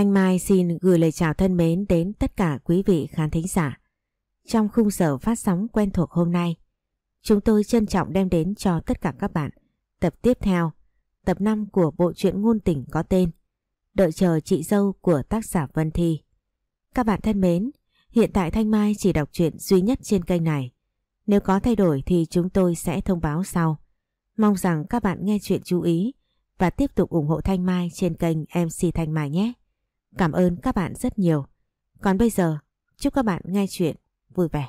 Thanh Mai xin gửi lời chào thân mến đến tất cả quý vị khán thính giả. Trong khung giờ phát sóng quen thuộc hôm nay, chúng tôi trân trọng đem đến cho tất cả các bạn tập tiếp theo, tập 5 của bộ truyện ngôn tình có tên Đợi chờ chị dâu của tác giả Vân Thi. Các bạn thân mến, hiện tại Thanh Mai chỉ đọc truyện duy nhất trên kênh này. Nếu có thay đổi thì chúng tôi sẽ thông báo sau. Mong rằng các bạn nghe chuyện chú ý và tiếp tục ủng hộ Thanh Mai trên kênh MC Thanh Mai nhé. Cảm ơn các bạn rất nhiều. Còn bây giờ, chúc các bạn nghe chuyện vui vẻ.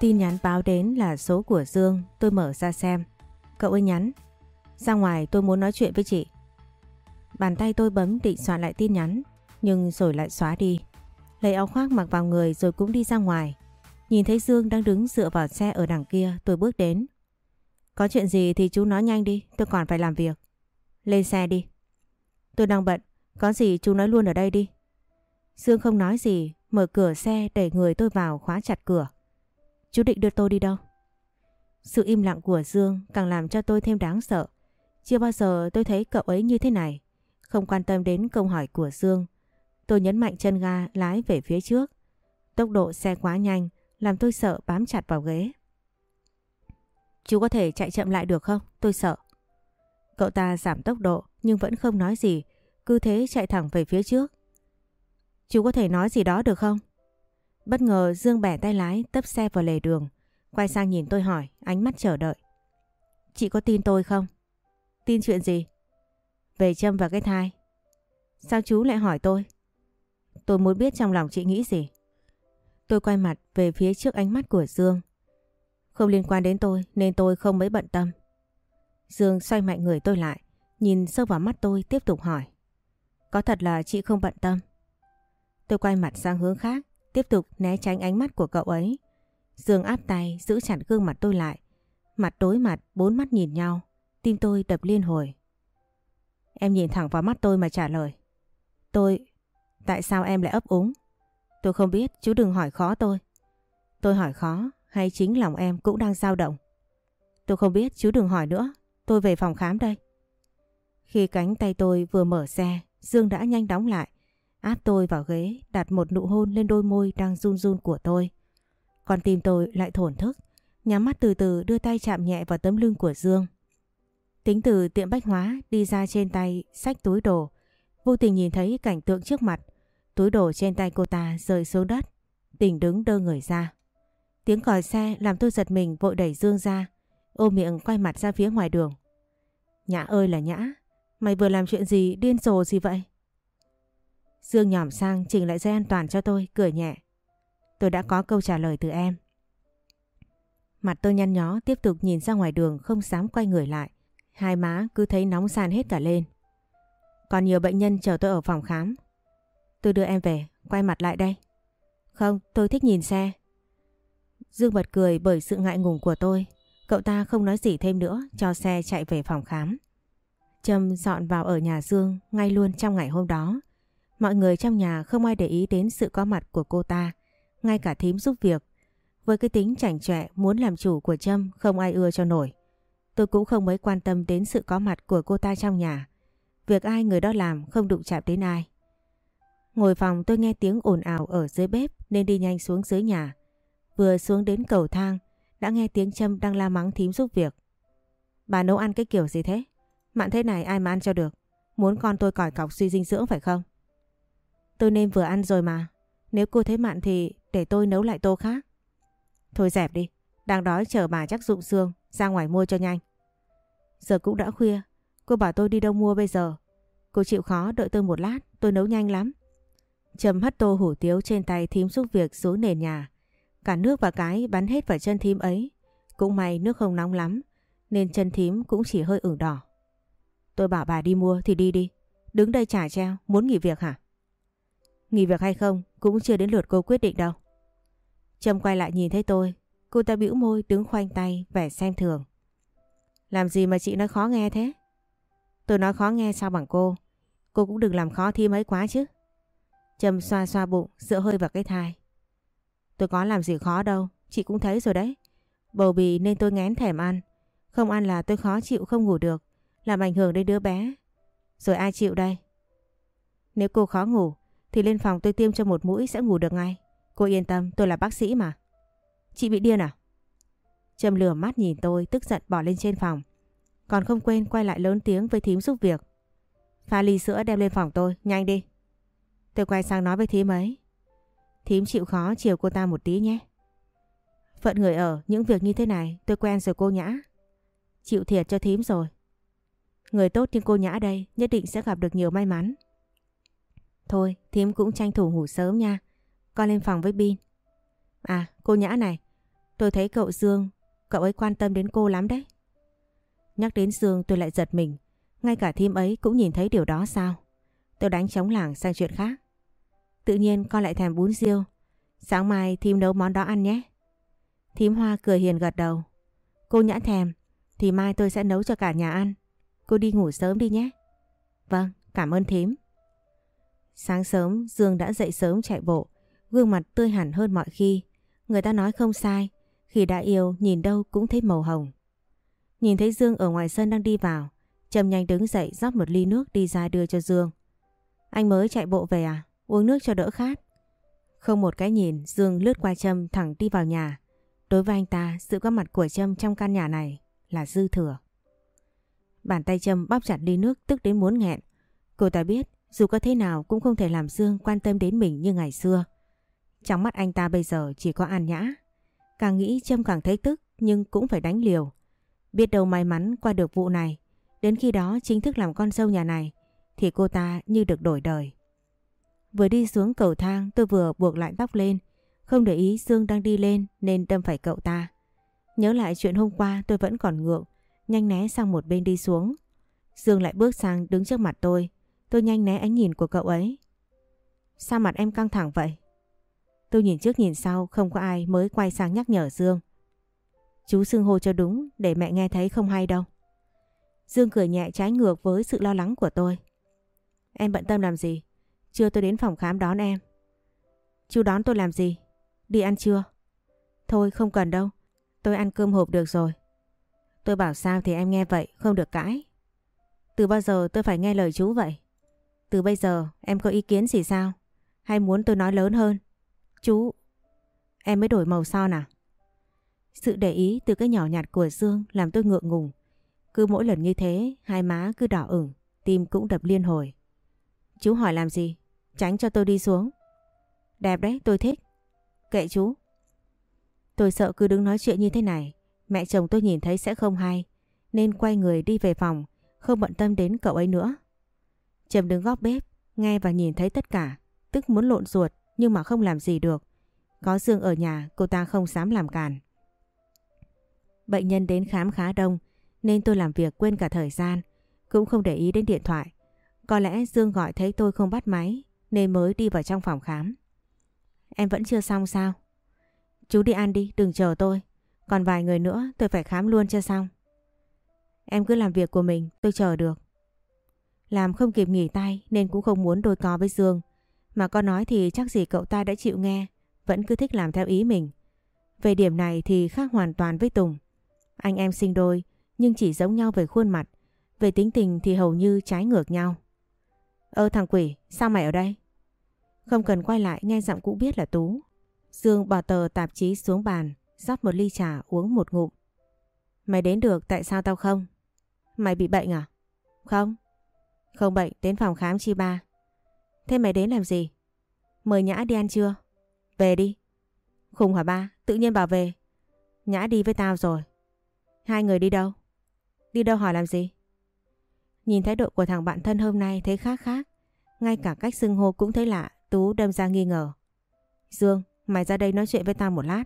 Tin nhắn báo đến là số của Dương, tôi mở ra xem. Cậu ấy nhắn, ra ngoài tôi muốn nói chuyện với chị. Bàn tay tôi bấm định soạn lại tin nhắn, nhưng rồi lại xóa đi. Lấy áo khoác mặc vào người rồi cũng đi ra ngoài. Nhìn thấy Dương đang đứng dựa vào xe ở đằng kia tôi bước đến. Có chuyện gì thì chú nói nhanh đi, tôi còn phải làm việc. Lên xe đi. Tôi đang bận, có gì chú nói luôn ở đây đi. Dương không nói gì, mở cửa xe đẩy người tôi vào khóa chặt cửa. Chú định đưa tôi đi đâu? Sự im lặng của Dương càng làm cho tôi thêm đáng sợ. Chưa bao giờ tôi thấy cậu ấy như thế này. Không quan tâm đến câu hỏi của Dương. Tôi nhấn mạnh chân ga lái về phía trước. Tốc độ xe quá nhanh làm tôi sợ bám chặt vào ghế. Chú có thể chạy chậm lại được không? Tôi sợ. Cậu ta giảm tốc độ nhưng vẫn không nói gì, cứ thế chạy thẳng về phía trước. Chú có thể nói gì đó được không? Bất ngờ Dương bẻ tay lái tấp xe vào lề đường, quay sang nhìn tôi hỏi, ánh mắt chờ đợi. Chị có tin tôi không? Tin chuyện gì? Về Trâm và cái thai. Sao chú lại hỏi tôi? Tôi muốn biết trong lòng chị nghĩ gì. Tôi quay mặt về phía trước ánh mắt của Dương. Không liên quan đến tôi nên tôi không mấy bận tâm. Dương xoay mạnh người tôi lại, nhìn sâu vào mắt tôi tiếp tục hỏi. Có thật là chị không bận tâm? Tôi quay mặt sang hướng khác, tiếp tục né tránh ánh mắt của cậu ấy. Dương áp tay giữ chặt gương mặt tôi lại. Mặt đối mặt, bốn mắt nhìn nhau, tim tôi đập liên hồi. Em nhìn thẳng vào mắt tôi mà trả lời. Tôi... Tại sao em lại ấp úng? Tôi không biết, chú đừng hỏi khó tôi. Tôi hỏi khó hay chính lòng em cũng đang dao động? Tôi không biết, chú đừng hỏi nữa. Tôi về phòng khám đây. Khi cánh tay tôi vừa mở xe, Dương đã nhanh đóng lại. Áp tôi vào ghế, đặt một nụ hôn lên đôi môi đang run run của tôi. Còn tim tôi lại thổn thức, nhắm mắt từ từ đưa tay chạm nhẹ vào tấm lưng của Dương. Tính từ tiệm bách hóa đi ra trên tay xách túi đồ, vô tình nhìn thấy cảnh tượng trước mặt. Túi đồ trên tay cô ta rơi xuống đất, tình đứng đơ người ra. Tiếng còi xe làm tôi giật mình vội đẩy Dương ra, ôm miệng quay mặt ra phía ngoài đường. Nhã ơi là Nhã, mày vừa làm chuyện gì điên rồ gì vậy? Dương nhỏm sang chỉnh lại dây an toàn cho tôi, cười nhẹ. Tôi đã có câu trả lời từ em. Mặt tôi nhăn nhó tiếp tục nhìn ra ngoài đường không dám quay người lại. Hai má cứ thấy nóng san hết cả lên. Còn nhiều bệnh nhân chờ tôi ở phòng khám. Tôi đưa em về, quay mặt lại đây. Không, tôi thích nhìn xe. Dương bật cười bởi sự ngại ngùng của tôi. Cậu ta không nói gì thêm nữa, cho xe chạy về phòng khám. Trâm dọn vào ở nhà Dương ngay luôn trong ngày hôm đó. Mọi người trong nhà không ai để ý đến sự có mặt của cô ta, ngay cả thím giúp việc. Với cái tính chảnh chọe muốn làm chủ của Trâm không ai ưa cho nổi. Tôi cũng không mấy quan tâm đến sự có mặt của cô ta trong nhà. Việc ai người đó làm không đụng chạm đến ai. Ngồi phòng tôi nghe tiếng ồn ào ở dưới bếp nên đi nhanh xuống dưới nhà. Vừa xuống đến cầu thang, đã nghe tiếng Trâm đang la mắng thím giúp việc. Bà nấu ăn cái kiểu gì thế? Mặn thế này ai mà ăn cho được? Muốn con tôi còi cọc suy dinh dưỡng phải không? Tôi nên vừa ăn rồi mà. Nếu cô thấy mặn thì để tôi nấu lại tô khác. Thôi dẹp đi. Đang đói chờ bà chắc dụng xương. Ra ngoài mua cho nhanh. Giờ cũng đã khuya. Cô bảo tôi đi đâu mua bây giờ. Cô chịu khó đợi tôi một lát. Tôi nấu nhanh lắm. Trầm hất tô hủ tiếu trên tay thím giúp việc xuống nền nhà. Cả nước và cái bắn hết vào chân thím ấy. Cũng may nước không nóng lắm. Nên chân thím cũng chỉ hơi ửng đỏ. Tôi bảo bà đi mua thì đi đi. Đứng đây trả treo. Muốn nghỉ việc hả? Nghỉ việc hay không cũng chưa đến lượt cô quyết định đâu. Trâm quay lại nhìn thấy tôi. Cô ta bĩu môi, đứng khoanh tay, vẻ xem thường. Làm gì mà chị nói khó nghe thế? Tôi nói khó nghe sao bằng cô. Cô cũng đừng làm khó thêm ấy quá chứ. Trâm xoa xoa bụng, dựa hơi vào cái thai. Tôi có làm gì khó đâu, chị cũng thấy rồi đấy. Bầu bì nên tôi ngén thèm ăn. Không ăn là tôi khó chịu không ngủ được, làm ảnh hưởng đến đứa bé. Rồi ai chịu đây? Nếu cô khó ngủ, thì lên phòng tôi tiêm cho một mũi sẽ ngủ được ngay. Cô yên tâm, tôi là bác sĩ mà. Chị bị điên à? Trâm lửa mắt nhìn tôi tức giận bỏ lên trên phòng. Còn không quên quay lại lớn tiếng với thím giúp việc. Pha ly sữa đem lên phòng tôi, nhanh đi. Tôi quay sang nói với thím ấy. Thím chịu khó chiều cô ta một tí nhé. Phận người ở, những việc như thế này tôi quen rồi cô Nhã. Chịu thiệt cho thím rồi. Người tốt như cô Nhã đây nhất định sẽ gặp được nhiều may mắn. Thôi, thím cũng tranh thủ ngủ sớm nha. Con lên phòng với Bin. À, cô Nhã này, tôi thấy cậu Dương, cậu ấy quan tâm đến cô lắm đấy. Nhắc đến Dương tôi lại giật mình. Ngay cả thím ấy cũng nhìn thấy điều đó sao? Tôi đánh chống lảng sang chuyện khác. Tự nhiên con lại thèm bún riêu. Sáng mai thím nấu món đó ăn nhé. Thím Hoa cười hiền gật đầu. Cô nhã thèm, thì mai tôi sẽ nấu cho cả nhà ăn. Cô đi ngủ sớm đi nhé. Vâng, cảm ơn thím. Sáng sớm Dương đã dậy sớm chạy bộ, gương mặt tươi hẳn hơn mọi khi. Người ta nói không sai, khi đã yêu nhìn đâu cũng thấy màu hồng. Nhìn thấy Dương ở ngoài sân đang đi vào, Trầm nhanh đứng dậy rót một ly nước đi ra đưa cho Dương. Anh mới chạy bộ về à? Uống nước cho đỡ khát. Không một cái nhìn, Dương lướt qua Trâm thẳng đi vào nhà. Đối với anh ta, sự có mặt của Trâm trong căn nhà này là dư thừa. Bàn tay Trâm bóp chặt ly nước tức đến muốn nghẹn. Cô ta biết dù có thế nào cũng không thể làm Dương quan tâm đến mình như ngày xưa. Trong mắt anh ta bây giờ chỉ có an nhã. Càng nghĩ Trâm càng thấy tức nhưng cũng phải đánh liều. Biết đâu may mắn qua được vụ này. Đến khi đó chính thức làm con dâu nhà này, thì cô ta như được đổi đời. Vừa đi xuống cầu thang, tôi vừa buộc lại tóc lên. Không để ý Dương đang đi lên nên đâm phải cậu ta. Nhớ lại chuyện hôm qua tôi vẫn còn ngượng. Nhanh né sang một bên đi xuống. Dương lại bước sang đứng trước mặt tôi. Tôi nhanh né ánh nhìn của cậu ấy. Sao mặt em căng thẳng vậy? Tôi nhìn trước nhìn sau, không có ai mới quay sang nhắc nhở Dương. Chú xưng hô cho đúng để mẹ nghe thấy không hay đâu. Dương cười nhẹ trái ngược với sự lo lắng của tôi. Em bận tâm làm gì? Chưa tôi đến phòng khám đón em. Chú đón tôi làm gì? Đi ăn chưa Thôi không cần đâu. Tôi ăn cơm hộp được rồi. Tôi bảo sao thì em nghe vậy, không được cãi. Từ bao giờ tôi phải nghe lời chú vậy? Từ bây giờ em có ý kiến gì sao? Hay muốn tôi nói lớn hơn? Chú... Em mới đổi màu son à? Sự để ý từ cái nhỏ nhặt của Dương làm tôi ngượng ngùng. Cứ mỗi lần như thế, hai má cứ đỏ ửng, tim cũng đập liên hồi. Chú hỏi làm gì? Tránh cho tôi đi xuống. Đẹp đấy, tôi thích. Kệ chú. Tôi sợ cứ đứng nói chuyện như thế này, mẹ chồng tôi nhìn thấy sẽ không hay, nên quay người đi về phòng, không bận tâm đến cậu ấy nữa. Trầm đứng góc bếp, nghe và nhìn thấy tất cả, tức muốn lộn ruột nhưng mà không làm gì được. Có Dương ở nhà, cô ta không dám làm càn. Bệnh nhân đến khám khá đông, nên tôi làm việc quên cả thời gian, cũng không để ý đến điện thoại. Có lẽ Dương gọi thấy tôi không bắt máy nên mới đi vào trong phòng khám. Em vẫn chưa xong sao? Chú đi ăn đi, đừng chờ tôi. Còn vài người nữa tôi phải khám luôn cho xong. Em cứ làm việc của mình, tôi chờ được. Làm không kịp nghỉ tay nên cũng không muốn đôi co với Dương. Mà con nói thì chắc gì cậu ta đã chịu nghe, vẫn cứ thích làm theo ý mình. Về điểm này thì khác hoàn toàn với Tùng. Anh em sinh đôi nhưng chỉ giống nhau về khuôn mặt. Về tính tình thì hầu như trái ngược nhau. Ơ thằng quỷ, sao mày ở đây? Không cần quay lại nghe giọng cũng biết là Tú. Dương bỏ tờ tạp chí xuống bàn, rót một ly trà uống một ngụm. Mày đến được tại sao tao không? Mày bị bệnh à? Không. Không bệnh, đến phòng khám chi ba. Thế mày đến làm gì? Mời Nhã đi ăn chưa? Về đi. Khùng hả ba? Tự nhiên bảo về. Nhã đi với tao rồi. Hai người đi đâu? Đi đâu hỏi làm gì? Nhìn thái độ của thằng bạn thân hôm nay thấy khác khác. Ngay cả cách xưng hô cũng thấy lạ, Tú đâm ra nghi ngờ. Dương, mày ra đây nói chuyện với tao một lát.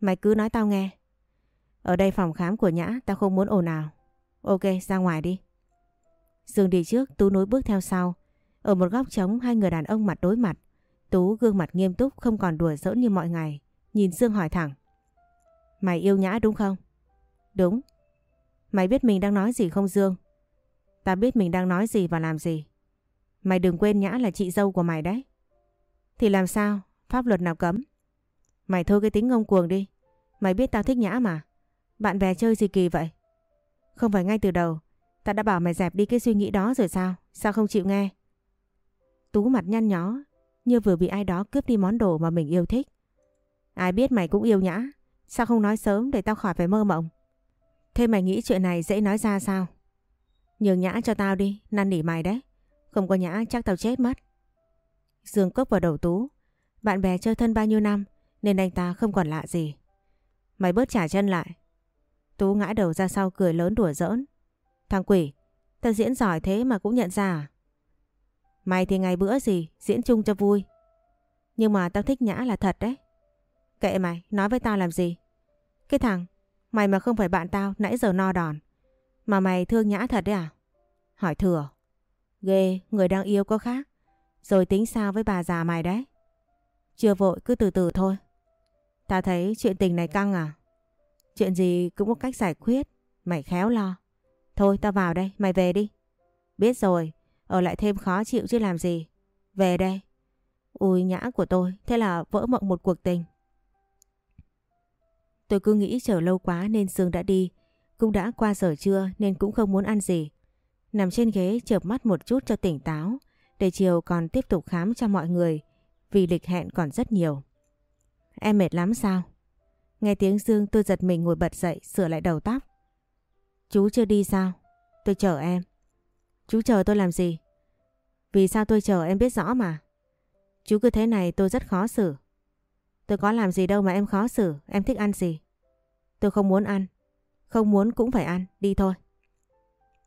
Mày cứ nói tao nghe. Ở đây phòng khám của Nhã, tao không muốn ồn ào. Ok, ra ngoài đi. Dương đi trước, Tú nối bước theo sau. Ở một góc trống hai người đàn ông mặt đối mặt. Tú gương mặt nghiêm túc không còn đùa giỡn như mọi ngày. Nhìn Dương hỏi thẳng. Mày yêu Nhã đúng không? Đúng. Mày biết mình đang nói gì không, Dương? Ta biết mình đang nói gì và làm gì. Mày đừng quên Nhã là chị dâu của mày đấy. Thì làm sao? Pháp luật nào cấm? Mày thôi cái tính ngông cuồng đi. Mày biết tao thích Nhã mà. Bạn bè chơi gì kỳ vậy? Không phải ngay từ đầu. Tao đã bảo mày dẹp đi cái suy nghĩ đó rồi sao? Sao không chịu nghe? Tú mặt nhăn nhó. Như vừa bị ai đó cướp đi món đồ mà mình yêu thích. Ai biết mày cũng yêu Nhã. Sao không nói sớm để tao khỏi phải mơ mộng? Thế mày nghĩ chuyện này dễ nói ra sao? Nhường Nhã cho tao đi. Năn nỉ mày đấy. Không có Nhã chắc tao chết mất. Dương cốc vào đầu Tú. Bạn bè chơi thân bao nhiêu năm nên anh ta không còn lạ gì. Mày bớt trả chân lại. Tú ngã đầu ra sau cười lớn đùa giỡn. Thằng quỷ, tao diễn giỏi thế mà cũng nhận ra à? Mày thì ngày bữa gì, diễn chung cho vui. Nhưng mà tao thích Nhã là thật đấy. Kệ mày, nói với tao làm gì? Cái thằng, mày mà không phải bạn tao nãy giờ no đòn. Mà mày thương Nhã thật đấy à? Hỏi thừa. Ghê, người đang yêu có khác. Rồi tính sao với bà già mày đấy? Chưa vội cứ từ từ thôi. Tao thấy chuyện tình này căng à? Chuyện gì cũng có cách giải quyết. Mày khéo lo. Thôi tao vào đây, mày về đi. Biết rồi, ở lại thêm khó chịu chứ làm gì. Về đây. Ui nhã của tôi, thế là vỡ mộng một cuộc tình. Tôi cứ nghĩ chờ lâu quá nên Dương đã đi. Cũng đã qua giờ trưa nên cũng không muốn ăn gì. Nằm trên ghế chợp mắt một chút cho tỉnh táo. Để chiều còn tiếp tục khám cho mọi người vì lịch hẹn còn rất nhiều. Em mệt lắm sao? Nghe tiếng Dương tôi giật mình ngồi bật dậy sửa lại đầu tóc. Chú chưa đi sao? Tôi chờ em. Chú chờ tôi làm gì? Vì sao tôi chờ em biết rõ mà. Chú cứ thế này tôi rất khó xử. Tôi có làm gì đâu mà em khó xử, em thích ăn gì? Tôi không muốn ăn. Không muốn cũng phải ăn, đi thôi.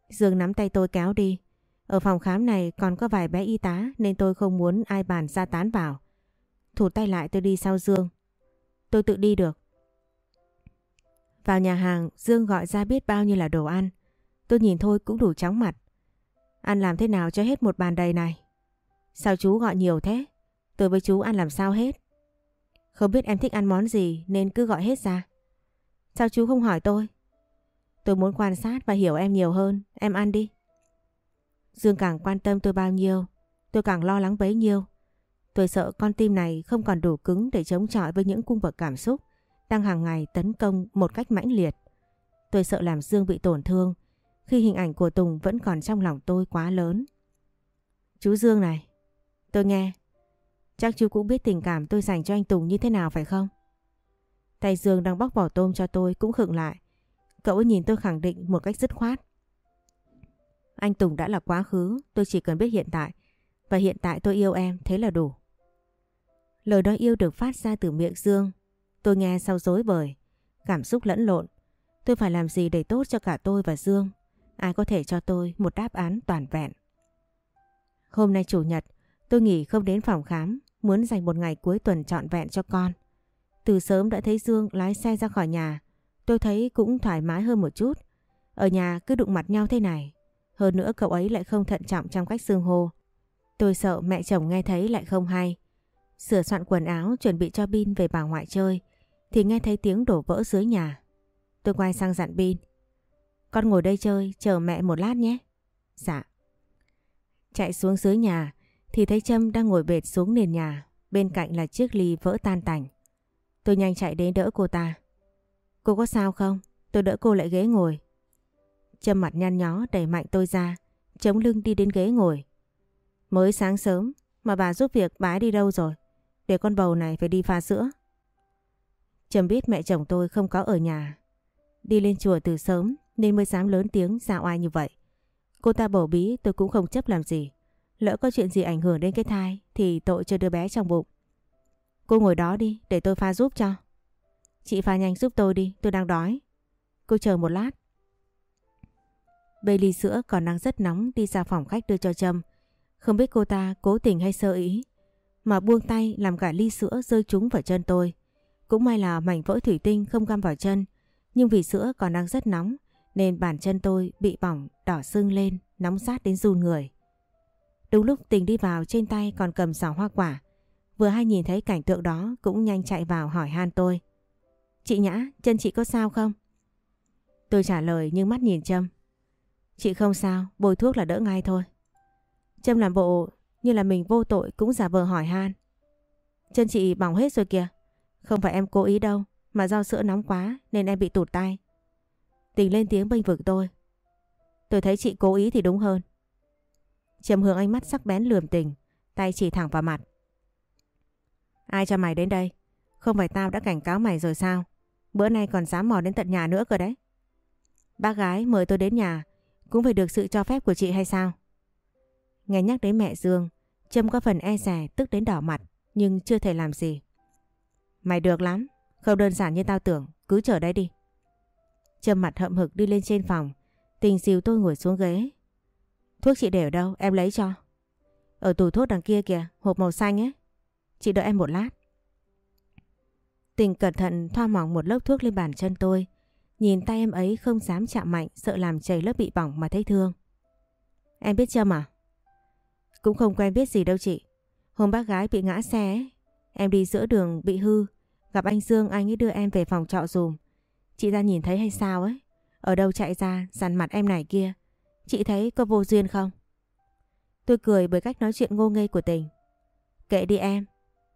Dương nắm tay tôi kéo đi. Ở phòng khám này còn có vài bé y tá nên tôi không muốn ai bàn ra tán vào. Thủ tay lại tôi đi sau Dương. Tôi tự đi được. Vào nhà hàng, Dương gọi ra biết bao nhiêu là đồ ăn. Tôi nhìn thôi cũng đủ chóng mặt. Ăn làm thế nào cho hết một bàn đầy này? Sao chú gọi nhiều thế? Tôi với chú ăn làm sao hết? Không biết em thích ăn món gì nên cứ gọi hết ra. Sao chú không hỏi tôi? Tôi muốn quan sát và hiểu em nhiều hơn. Em ăn đi. Dương càng quan tâm tôi bao nhiêu, tôi càng lo lắng bấy nhiêu. Tôi sợ con tim này không còn đủ cứng để chống chọi với những cung bậc cảm xúc đang hàng ngày tấn công một cách mãnh liệt. Tôi sợ làm Dương bị tổn thương khi hình ảnh của Tùng vẫn còn trong lòng tôi quá lớn. Chú Dương này, tôi nghe. Chắc chú cũng biết tình cảm tôi dành cho anh Tùng như thế nào phải không? Tay Dương đang bóc vỏ tôm cho tôi cũng khựng lại. Cậu ấy nhìn tôi khẳng định một cách dứt khoát. Anh Tùng đã là quá khứ, tôi chỉ cần biết hiện tại. Và hiện tại tôi yêu em, thế là đủ. Lời nói yêu được phát ra từ miệng Dương. Tôi nghe sau dối bời, cảm xúc lẫn lộn. Tôi phải làm gì để tốt cho cả tôi và Dương? Ai có thể cho tôi một đáp án toàn vẹn? Hôm nay chủ nhật, tôi nghỉ không đến phòng khám, muốn dành một ngày cuối tuần trọn vẹn cho con. Từ sớm đã thấy Dương lái xe ra khỏi nhà, tôi thấy cũng thoải mái hơn một chút. Ở nhà cứ đụng mặt nhau thế này, hơn nữa cậu ấy lại không thận trọng trong cách xương hô. Tôi sợ mẹ chồng nghe thấy lại không hay. Sửa soạn quần áo chuẩn bị cho Bin về bà ngoại chơi thì nghe thấy tiếng đổ vỡ dưới nhà. Tôi quay sang dặn Bin. Con ngồi đây chơi chờ mẹ một lát nhé. Dạ. Chạy xuống dưới nhà thì thấy Trâm đang ngồi bệt xuống nền nhà. Bên cạnh là chiếc ly vỡ tan tành. Tôi nhanh chạy đến đỡ cô ta. Cô có sao không? Tôi đỡ cô lại ghế ngồi. châm mặt nhăn nhó đẩy mạnh tôi ra, chống lưng đi đến ghế ngồi. Mới sáng sớm mà bà giúp việc bái đi đâu rồi? Để con bầu này phải đi pha sữa. Trâm biết mẹ chồng tôi không có ở nhà. Đi lên chùa từ sớm nên mới dám lớn tiếng dạo ai như vậy. Cô ta bổ bí tôi cũng không chấp làm gì. Lỡ có chuyện gì ảnh hưởng đến cái thai thì tội cho đứa bé trong bụng. Cô ngồi đó đi để tôi pha giúp cho. Chị pha nhanh giúp tôi đi, tôi đang đói. Cô chờ một lát. Bê ly sữa còn đang rất nóng đi ra phòng khách đưa cho Trâm. Không biết cô ta cố tình hay sơ ý. Mà buông tay làm cả ly sữa rơi trúng vào chân tôi. Cũng may là mảnh vỡ thủy tinh không găm vào chân. Nhưng vì sữa còn đang rất nóng nên bàn chân tôi bị bỏng đỏ sưng lên, nóng sát đến run người. Đúng lúc tình đi vào trên tay còn cầm xào hoa quả. Vừa hay nhìn thấy cảnh tượng đó cũng nhanh chạy vào hỏi han tôi. Chị Nhã, chân chị có sao không? Tôi trả lời nhưng mắt nhìn Trâm. Chị không sao, bôi thuốc là đỡ ngay thôi. Trâm làm bộ như là mình vô tội cũng giả vờ hỏi han. chân chị bỏng hết rồi kìa. Không phải em cố ý đâu, mà do sữa nóng quá nên em bị tụt tay. Tình lên tiếng bênh vực tôi. Tôi thấy chị cố ý thì đúng hơn. Trầm hướng ánh mắt sắc bén lườm tình, tay chỉ thẳng vào mặt. Ai cho mày đến đây? Không phải tao đã cảnh cáo mày rồi sao? Bữa nay còn dám mò đến tận nhà nữa cơ đấy. Bác gái mời tôi đến nhà cũng phải được sự cho phép của chị hay sao? Nghe nhắc đến mẹ Dương, Trâm có phần e rè tức đến đỏ mặt nhưng chưa thể làm gì. Mày được lắm, không đơn giản như tao tưởng, cứ chờ đấy đi. Trâm mặt hậm hực đi lên trên phòng, tình dìu tôi ngồi xuống ghế. Thuốc chị để ở đâu, em lấy cho. Ở tủ thuốc đằng kia kìa, hộp màu xanh ấy. Chị đợi em một lát. Tình cẩn thận thoa mỏng một lớp thuốc lên bàn chân tôi. Nhìn tay em ấy không dám chạm mạnh, sợ làm chảy lớp bị bỏng mà thấy thương. Em biết Trâm à? Cũng không quen biết gì đâu chị. Hôm bác gái bị ngã xe ấy. Em đi giữa đường bị hư. Gặp anh Dương, anh ấy đưa em về phòng trọ dùm. Chị ra nhìn thấy hay sao ấy? Ở đâu chạy ra, dằn mặt em này kia. Chị thấy có vô duyên không? Tôi cười bởi cách nói chuyện ngô nghê của tình. Kệ đi em.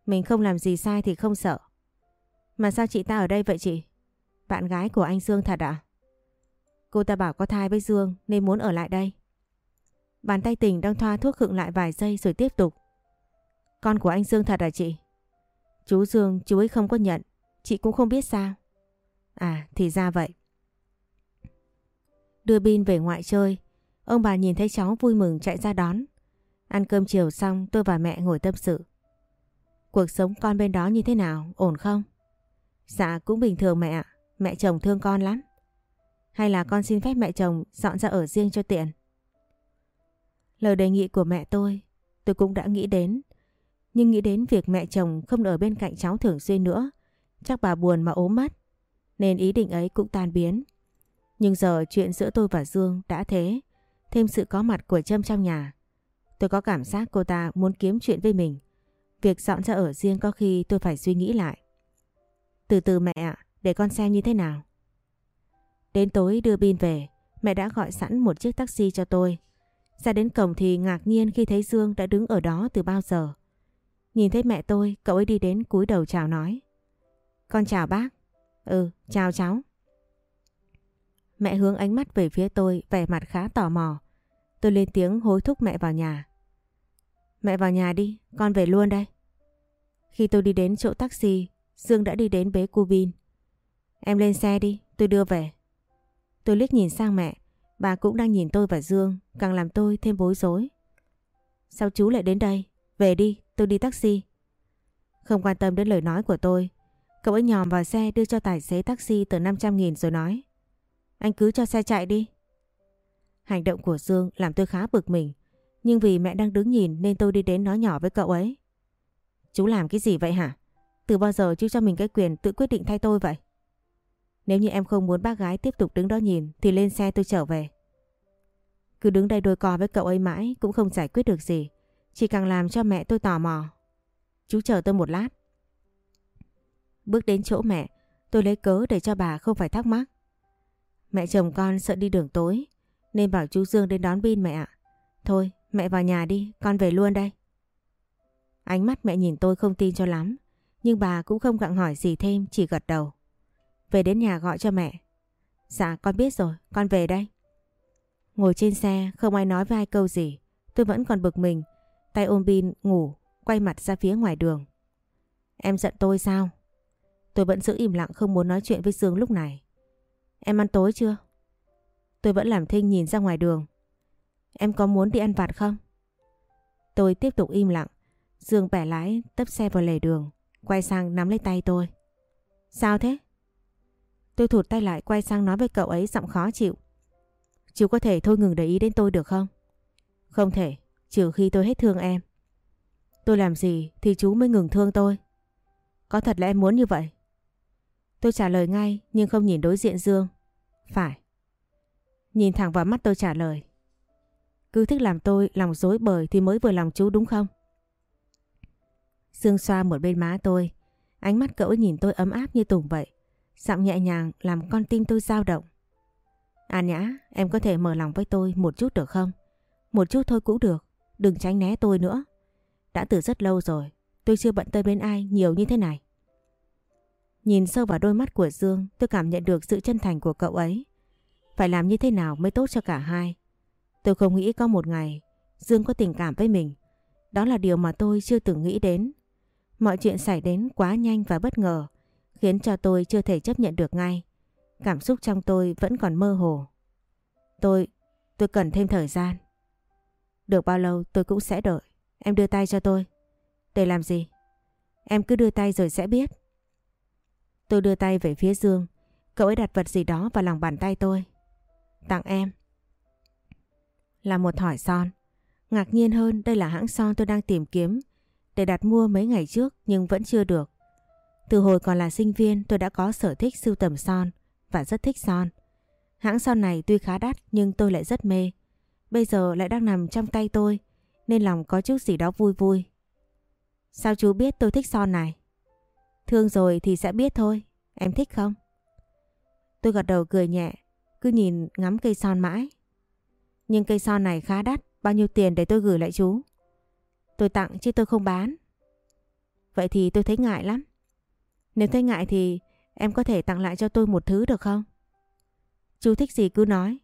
Mình không làm gì sai thì không sợ. Mà sao chị ta ở đây vậy chị? Bạn gái của anh Dương thật ạ? Cô ta bảo có thai với Dương nên muốn ở lại đây. Bàn tay tình đang thoa thuốc khựng lại vài giây rồi tiếp tục. Con của anh Dương thật à chị? Chú Dương chú ấy không có nhận, chị cũng không biết sao. À thì ra vậy. Đưa Bin về ngoại chơi, ông bà nhìn thấy cháu vui mừng chạy ra đón. Ăn cơm chiều xong tôi và mẹ ngồi tâm sự. Cuộc sống con bên đó như thế nào, ổn không? Dạ cũng bình thường mẹ ạ, mẹ chồng thương con lắm. Hay là con xin phép mẹ chồng dọn ra ở riêng cho tiện? Lời đề nghị của mẹ tôi, tôi cũng đã nghĩ đến. Nhưng nghĩ đến việc mẹ chồng không ở bên cạnh cháu thường xuyên nữa, chắc bà buồn mà ốm mất. Nên ý định ấy cũng tan biến. Nhưng giờ chuyện giữa tôi và Dương đã thế, thêm sự có mặt của Trâm trong nhà. Tôi có cảm giác cô ta muốn kiếm chuyện với mình. Việc dọn ra ở riêng có khi tôi phải suy nghĩ lại. Từ từ mẹ ạ, để con xem như thế nào. Đến tối đưa pin về, mẹ đã gọi sẵn một chiếc taxi cho tôi. Ra đến cổng thì ngạc nhiên khi thấy Dương đã đứng ở đó từ bao giờ. Nhìn thấy mẹ tôi, cậu ấy đi đến cúi đầu chào nói. Con chào bác. Ừ, chào cháu. Mẹ hướng ánh mắt về phía tôi, vẻ mặt khá tò mò. Tôi lên tiếng hối thúc mẹ vào nhà. Mẹ vào nhà đi, con về luôn đây. Khi tôi đi đến chỗ taxi, Dương đã đi đến bế cu Bin. Em lên xe đi, tôi đưa về. Tôi liếc nhìn sang mẹ, bà cũng đang nhìn tôi và Dương, càng làm tôi thêm bối rối. Sao chú lại đến đây? Về đi, tôi đi taxi. Không quan tâm đến lời nói của tôi, cậu ấy nhòm vào xe đưa cho tài xế taxi tờ 500 nghìn rồi nói. Anh cứ cho xe chạy đi. Hành động của Dương làm tôi khá bực mình, nhưng vì mẹ đang đứng nhìn nên tôi đi đến nói nhỏ với cậu ấy. Chú làm cái gì vậy hả? Từ bao giờ chú cho mình cái quyền tự quyết định thay tôi vậy? Nếu như em không muốn bác gái tiếp tục đứng đó nhìn thì lên xe tôi trở về. Cứ đứng đây đôi co với cậu ấy mãi cũng không giải quyết được gì. Chỉ càng làm cho mẹ tôi tò mò. Chú chờ tôi một lát. Bước đến chỗ mẹ, tôi lấy cớ để cho bà không phải thắc mắc. Mẹ chồng con sợ đi đường tối, nên bảo chú Dương đến đón Bin mẹ ạ. Thôi, mẹ vào nhà đi, con về luôn đây. Ánh mắt mẹ nhìn tôi không tin cho lắm, nhưng bà cũng không gặng hỏi gì thêm, chỉ gật đầu. Về đến nhà gọi cho mẹ. Dạ, con biết rồi, con về đây. Ngồi trên xe, không ai nói với ai câu gì. Tôi vẫn còn bực mình, tay ôm Bin ngủ, quay mặt ra phía ngoài đường. Em giận tôi sao? Tôi vẫn giữ im lặng không muốn nói chuyện với Dương lúc này. Em ăn tối chưa? Tôi vẫn làm thinh nhìn ra ngoài đường. Em có muốn đi ăn vặt không? Tôi tiếp tục im lặng. Dương bẻ lái tấp xe vào lề đường. Quay sang nắm lấy tay tôi. Sao thế? Tôi thụt tay lại quay sang nói với cậu ấy giọng khó chịu. Chú có thể thôi ngừng để ý đến tôi được không? Không thể, trừ khi tôi hết thương em. Tôi làm gì thì chú mới ngừng thương tôi. Có thật là em muốn như vậy? Tôi trả lời ngay nhưng không nhìn đối diện Dương. Phải. Nhìn thẳng vào mắt tôi trả lời. Cứ thích làm tôi lòng dối bời thì mới vừa lòng chú đúng không? Dương xoa một bên má tôi. Ánh mắt cậu nhìn tôi ấm áp như tùng vậy. Giọng nhẹ nhàng làm con tim tôi dao động. À nhã, em có thể mở lòng với tôi một chút được không? Một chút thôi cũng được. Đừng tránh né tôi nữa. Đã từ rất lâu rồi. tôi chưa bận tâm đến ai nhiều như thế này. Nhìn sâu vào đôi mắt của Dương tôi cảm nhận được sự chân thành của cậu ấy. Phải làm như thế nào mới tốt cho cả hai. Tôi không nghĩ có một ngày Dương có tình cảm với mình. Đó là điều mà tôi chưa từng nghĩ đến. Mọi chuyện xảy đến quá nhanh và bất ngờ khiến cho tôi chưa thể chấp nhận được ngay. Cảm xúc trong tôi vẫn còn mơ hồ. Tôi, tôi cần thêm thời gian. Được bao lâu tôi cũng sẽ đợi. Em đưa tay cho tôi. Để làm gì? Em cứ đưa tay rồi sẽ biết. Tôi đưa tay về phía Dương. Cậu ấy đặt vật gì đó vào lòng bàn tay tôi. Tặng em. Là một thỏi son. Ngạc nhiên hơn đây là hãng son tôi đang tìm kiếm để đặt mua mấy ngày trước nhưng vẫn chưa được. Từ hồi còn là sinh viên tôi đã có sở thích sưu tầm son và rất thích son. Hãng son này tuy khá đắt nhưng tôi lại rất mê. Bây giờ lại đang nằm trong tay tôi nên lòng có chút gì đó vui vui. Sao chú biết tôi thích son này? Thương rồi thì sẽ biết thôi. Em thích không? Tôi gật đầu cười nhẹ, cứ nhìn ngắm cây son mãi. Nhưng cây son này khá đắt, bao nhiêu tiền để tôi gửi lại chú? Tôi tặng chứ tôi không bán. Vậy thì tôi thấy ngại lắm. Nếu thấy ngại thì em có thể tặng lại cho tôi một thứ được không? Chú thích gì cứ nói.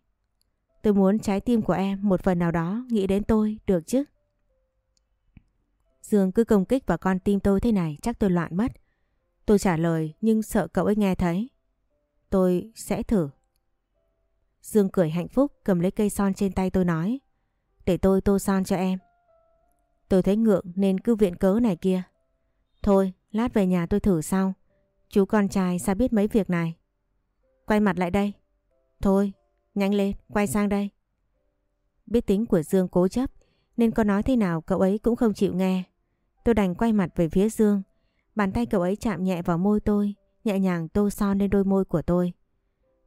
Tôi muốn trái tim của em một phần nào đó nghĩ đến tôi được chứ? Dương cứ công kích vào con tim tôi thế này chắc tôi loạn mất. Tôi trả lời nhưng sợ cậu ấy nghe thấy. Tôi sẽ thử. Dương cười hạnh phúc cầm lấy cây son trên tay tôi nói. Để tôi tô son cho em. Tôi thấy ngượng nên cứ viện cớ này kia. Thôi, lát về nhà tôi thử sau. Chú con trai sao biết mấy việc này? Quay mặt lại đây. Thôi, nhanh lên, quay sang đây. Biết tính của Dương cố chấp nên có nói thế nào cậu ấy cũng không chịu nghe. Tôi đành quay mặt về phía Dương. Bàn tay cậu ấy chạm nhẹ vào môi tôi, nhẹ nhàng tô son lên đôi môi của tôi.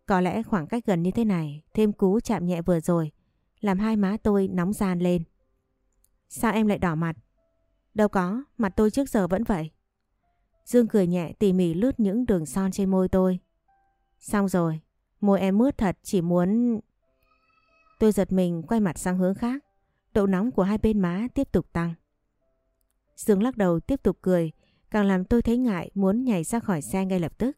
Có lẽ khoảng cách gần như thế này, thêm cú chạm nhẹ vừa rồi, làm hai má tôi nóng gian lên. Sao em lại đỏ mặt? Đâu có, mặt tôi trước giờ vẫn vậy. Dương cười nhẹ tỉ mỉ lướt những đường son trên môi tôi. Xong rồi, môi em mướt thật chỉ muốn... Tôi giật mình quay mặt sang hướng khác. Độ nóng của hai bên má tiếp tục tăng. Dương lắc đầu tiếp tục cười, càng làm tôi thấy ngại muốn nhảy ra khỏi xe ngay lập tức.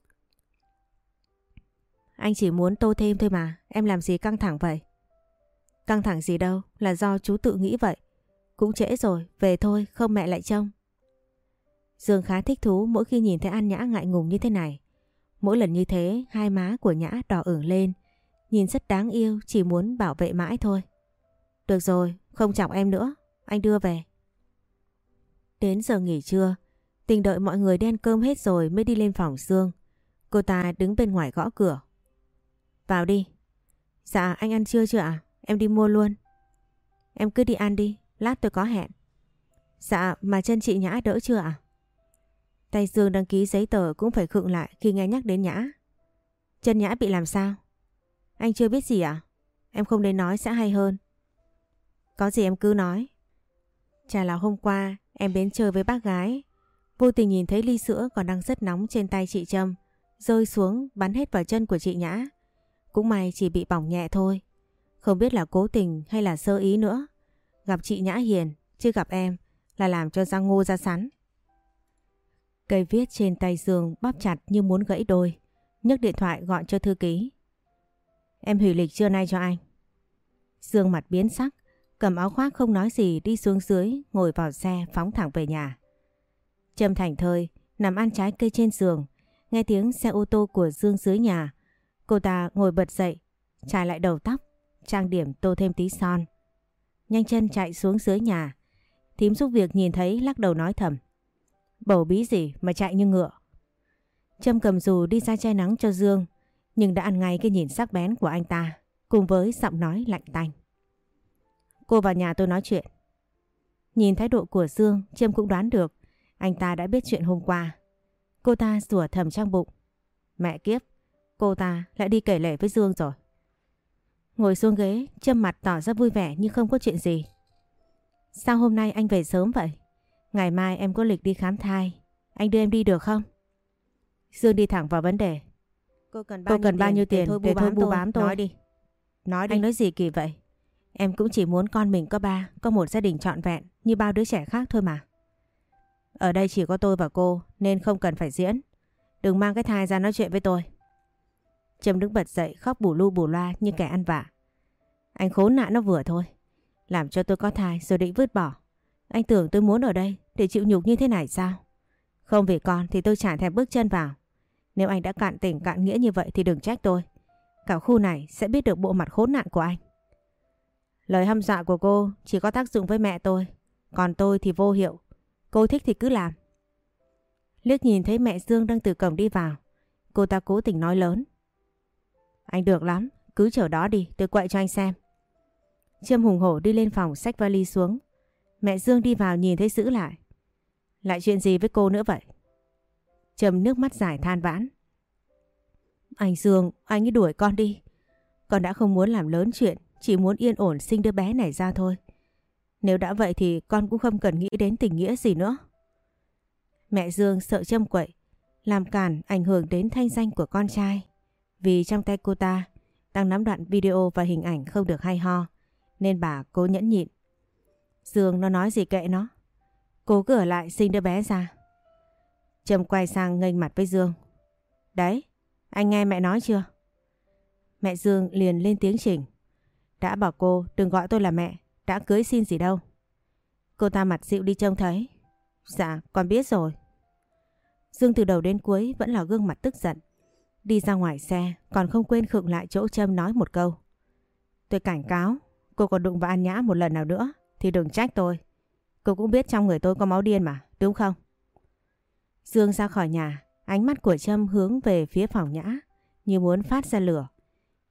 Anh chỉ muốn tô thêm thôi mà, em làm gì căng thẳng vậy? Căng thẳng gì đâu, là do chú tự nghĩ vậy. Cũng trễ rồi, về thôi, không mẹ lại trông. Dương khá thích thú mỗi khi nhìn thấy An Nhã ngại ngùng như thế này. Mỗi lần như thế, hai má của Nhã đỏ ửng lên. Nhìn rất đáng yêu, chỉ muốn bảo vệ mãi thôi. Được rồi, không chọc em nữa, anh đưa về. Đến giờ nghỉ trưa, tình đợi mọi người đen cơm hết rồi mới đi lên phòng Dương. Cô ta đứng bên ngoài gõ cửa. Vào đi. Dạ, anh ăn trưa chưa ạ? Em đi mua luôn. Em cứ đi ăn đi, lát tôi có hẹn. Dạ, mà chân chị Nhã đỡ chưa ạ? Tay Dương đăng ký giấy tờ cũng phải khựng lại khi nghe nhắc đến Nhã. Chân Nhã bị làm sao? Anh chưa biết gì à? Em không đến nói sẽ hay hơn. Có gì em cứ nói. Chả là hôm qua em đến chơi với bác gái. Vô tình nhìn thấy ly sữa còn đang rất nóng trên tay chị Trâm. Rơi xuống bắn hết vào chân của chị Nhã. Cũng may chỉ bị bỏng nhẹ thôi. Không biết là cố tình hay là sơ ý nữa. Gặp chị Nhã hiền, chứ gặp em là làm cho răng ngô ra sắn. Cây viết trên tay giường bóp chặt như muốn gãy đôi. nhấc điện thoại gọi cho thư ký. Em hủy lịch trưa nay cho anh. Dương mặt biến sắc, cầm áo khoác không nói gì đi xuống dưới, ngồi vào xe phóng thẳng về nhà. Trâm Thành thơi, nằm ăn trái cây trên giường, nghe tiếng xe ô tô của Dương dưới nhà. Cô ta ngồi bật dậy, trải lại đầu tóc, trang điểm tô thêm tí son. Nhanh chân chạy xuống dưới nhà. Thím giúp việc nhìn thấy lắc đầu nói thầm. Bầu bí gì mà chạy như ngựa. Trâm cầm dù đi ra che nắng cho Dương, nhưng đã ăn ngay cái nhìn sắc bén của anh ta, cùng với giọng nói lạnh tanh. Cô vào nhà tôi nói chuyện. Nhìn thái độ của Dương, Trâm cũng đoán được anh ta đã biết chuyện hôm qua. Cô ta rủa thầm trong bụng. Mẹ kiếp, cô ta lại đi kể lể với Dương rồi. Ngồi xuống ghế, Trâm mặt tỏ ra vui vẻ nhưng không có chuyện gì. Sao hôm nay anh về sớm vậy? Ngày mai em có lịch đi khám thai. Anh đưa em đi được không? Dương đi thẳng vào vấn đề. Cô cần bao, Cô cần bao nhiêu tiền, tiền để thôi bu bám tôi? Nói đi. Nói đi. Anh nói gì kỳ vậy? Em cũng chỉ muốn con mình có ba, có một gia đình trọn vẹn như bao đứa trẻ khác thôi mà. Ở đây chỉ có tôi và cô nên không cần phải diễn. Đừng mang cái thai ra nói chuyện với tôi. Trâm đứng bật dậy, khóc bù lu bù loa như kẻ ăn vạ. Anh khốn nạn nó vừa thôi. Làm cho tôi có thai rồi định vứt bỏ. Anh tưởng tôi muốn ở đây để chịu nhục như thế này sao? Không vì con thì tôi chả thèm bước chân vào. Nếu anh đã cạn tình cạn nghĩa như vậy thì đừng trách tôi. Cả khu này sẽ biết được bộ mặt khốn nạn của anh. Lời hăm dọa của cô chỉ có tác dụng với mẹ tôi. Còn tôi thì vô hiệu. Cô thích thì cứ làm. Liếc nhìn thấy mẹ Dương đang từ cổng đi vào. Cô ta cố tình nói lớn. Anh được lắm, cứ chờ đó đi, tôi quậy cho anh xem. Trâm hùng hổ đi lên phòng xách vali xuống. Mẹ Dương đi vào nhìn thấy giữ lại. Lại chuyện gì với cô nữa vậy? Trâm nước mắt dài than vãn. Anh Dương, anh ấy đuổi con đi. Con đã không muốn làm lớn chuyện, chỉ muốn yên ổn sinh đứa bé này ra thôi. Nếu đã vậy thì con cũng không cần nghĩ đến tình nghĩa gì nữa. Mẹ Dương sợ Trâm quậy, làm cản ảnh hưởng đến thanh danh của con trai. Vì trong tay cô ta đang nắm đoạn video và hình ảnh không được hay ho, nên bà cố nhẫn nhịn. Dương nó nói gì kệ nó. Cố cửa lại sinh đứa bé ra. Trâm quay sang nghênh mặt với Dương. Đấy, anh nghe mẹ nói chưa? Mẹ Dương liền lên tiếng chỉnh. Đã bảo cô đừng gọi tôi là mẹ, đã cưới xin gì đâu. Cô ta mặt dịu đi trông thấy. Dạ, con biết rồi. Dương từ đầu đến cuối vẫn là gương mặt tức giận. Đi ra ngoài xe còn không quên khựng lại chỗ Trâm nói một câu. Tôi cảnh cáo, cô còn đụng vào An Nhã một lần nào nữa thì đừng trách tôi. Cô cũng biết trong người tôi có máu điên mà, đúng không? Dương ra khỏi nhà, ánh mắt của Trâm hướng về phía phòng Nhã như muốn phát ra lửa.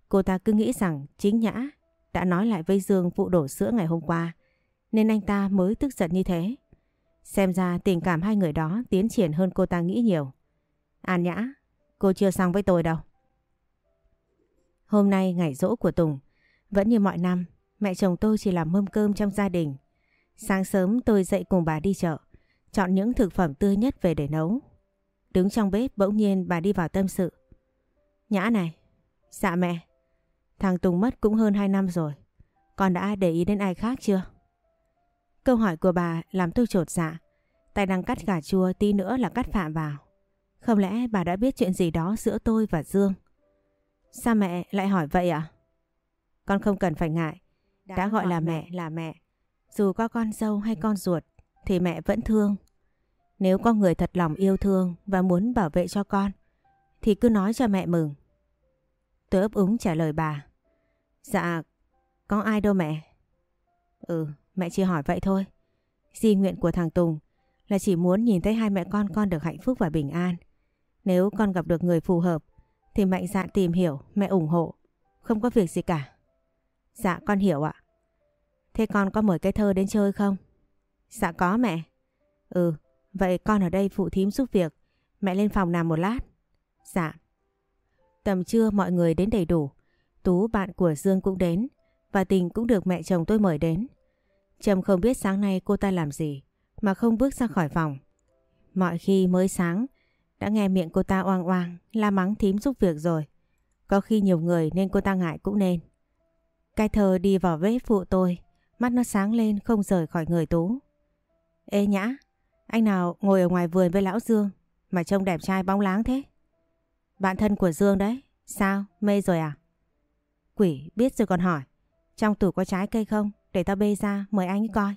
Cô ta cứ nghĩ rằng chính Nhã đã nói lại với Dương vụ đổ sữa ngày hôm qua nên anh ta mới tức giận như thế. Xem ra tình cảm hai người đó tiến triển hơn cô ta nghĩ nhiều. An Nhã, cô chưa xong với tôi đâu. Hôm nay ngày rỗ của Tùng, vẫn như mọi năm, mẹ chồng tôi chỉ làm mâm cơm trong gia đình. Sáng sớm tôi dậy cùng bà đi chợ, chọn những thực phẩm tươi nhất về để nấu. Đứng trong bếp bỗng nhiên bà đi vào tâm sự. Nhã này, dạ mẹ, thằng Tùng mất cũng hơn 2 năm rồi, con đã để ý đến ai khác chưa? Câu hỏi của bà làm tôi trột dạ. Tay đang cắt gà chua tí nữa là cắt phạm vào. Không lẽ bà đã biết chuyện gì đó giữa tôi và Dương? Sao mẹ lại hỏi vậy ạ? À? Con không cần phải ngại. Đã, đã gọi là mẹ là mẹ. Dù có con dâu hay con ruột thì mẹ vẫn thương. Nếu có người thật lòng yêu thương và muốn bảo vệ cho con thì cứ nói cho mẹ mừng. Tôi ấp úng trả lời bà. Dạ, có ai đâu mẹ. Ừ, Mẹ chỉ hỏi vậy thôi. Di nguyện của thằng Tùng là chỉ muốn nhìn thấy hai mẹ con con được hạnh phúc và bình an. Nếu con gặp được người phù hợp thì mạnh dạn tìm hiểu, mẹ ủng hộ. Không có việc gì cả. Dạ con hiểu ạ. Thế con có mời cái thơ đến chơi không? Dạ có mẹ. Ừ, vậy con ở đây phụ thím giúp việc. Mẹ lên phòng nằm một lát. Dạ. Tầm trưa mọi người đến đầy đủ. Tú bạn của Dương cũng đến. Và Tình cũng được mẹ chồng tôi mời đến. Trâm không biết sáng nay cô ta làm gì mà không bước ra khỏi phòng. Mọi khi mới sáng đã nghe miệng cô ta oang oang la mắng thím giúp việc rồi. Có khi nhiều người nên cô ta ngại cũng nên. Cái thờ đi vào bếp phụ tôi, mắt nó sáng lên không rời khỏi người Tú. Ê nhã, anh nào ngồi ở ngoài vườn với lão Dương mà trông đẹp trai bóng láng thế? Bạn thân của Dương đấy, sao, mê rồi à? Quỷ biết rồi còn hỏi, trong tủ có trái cây không? Để tao bê ra mời anh ấy coi.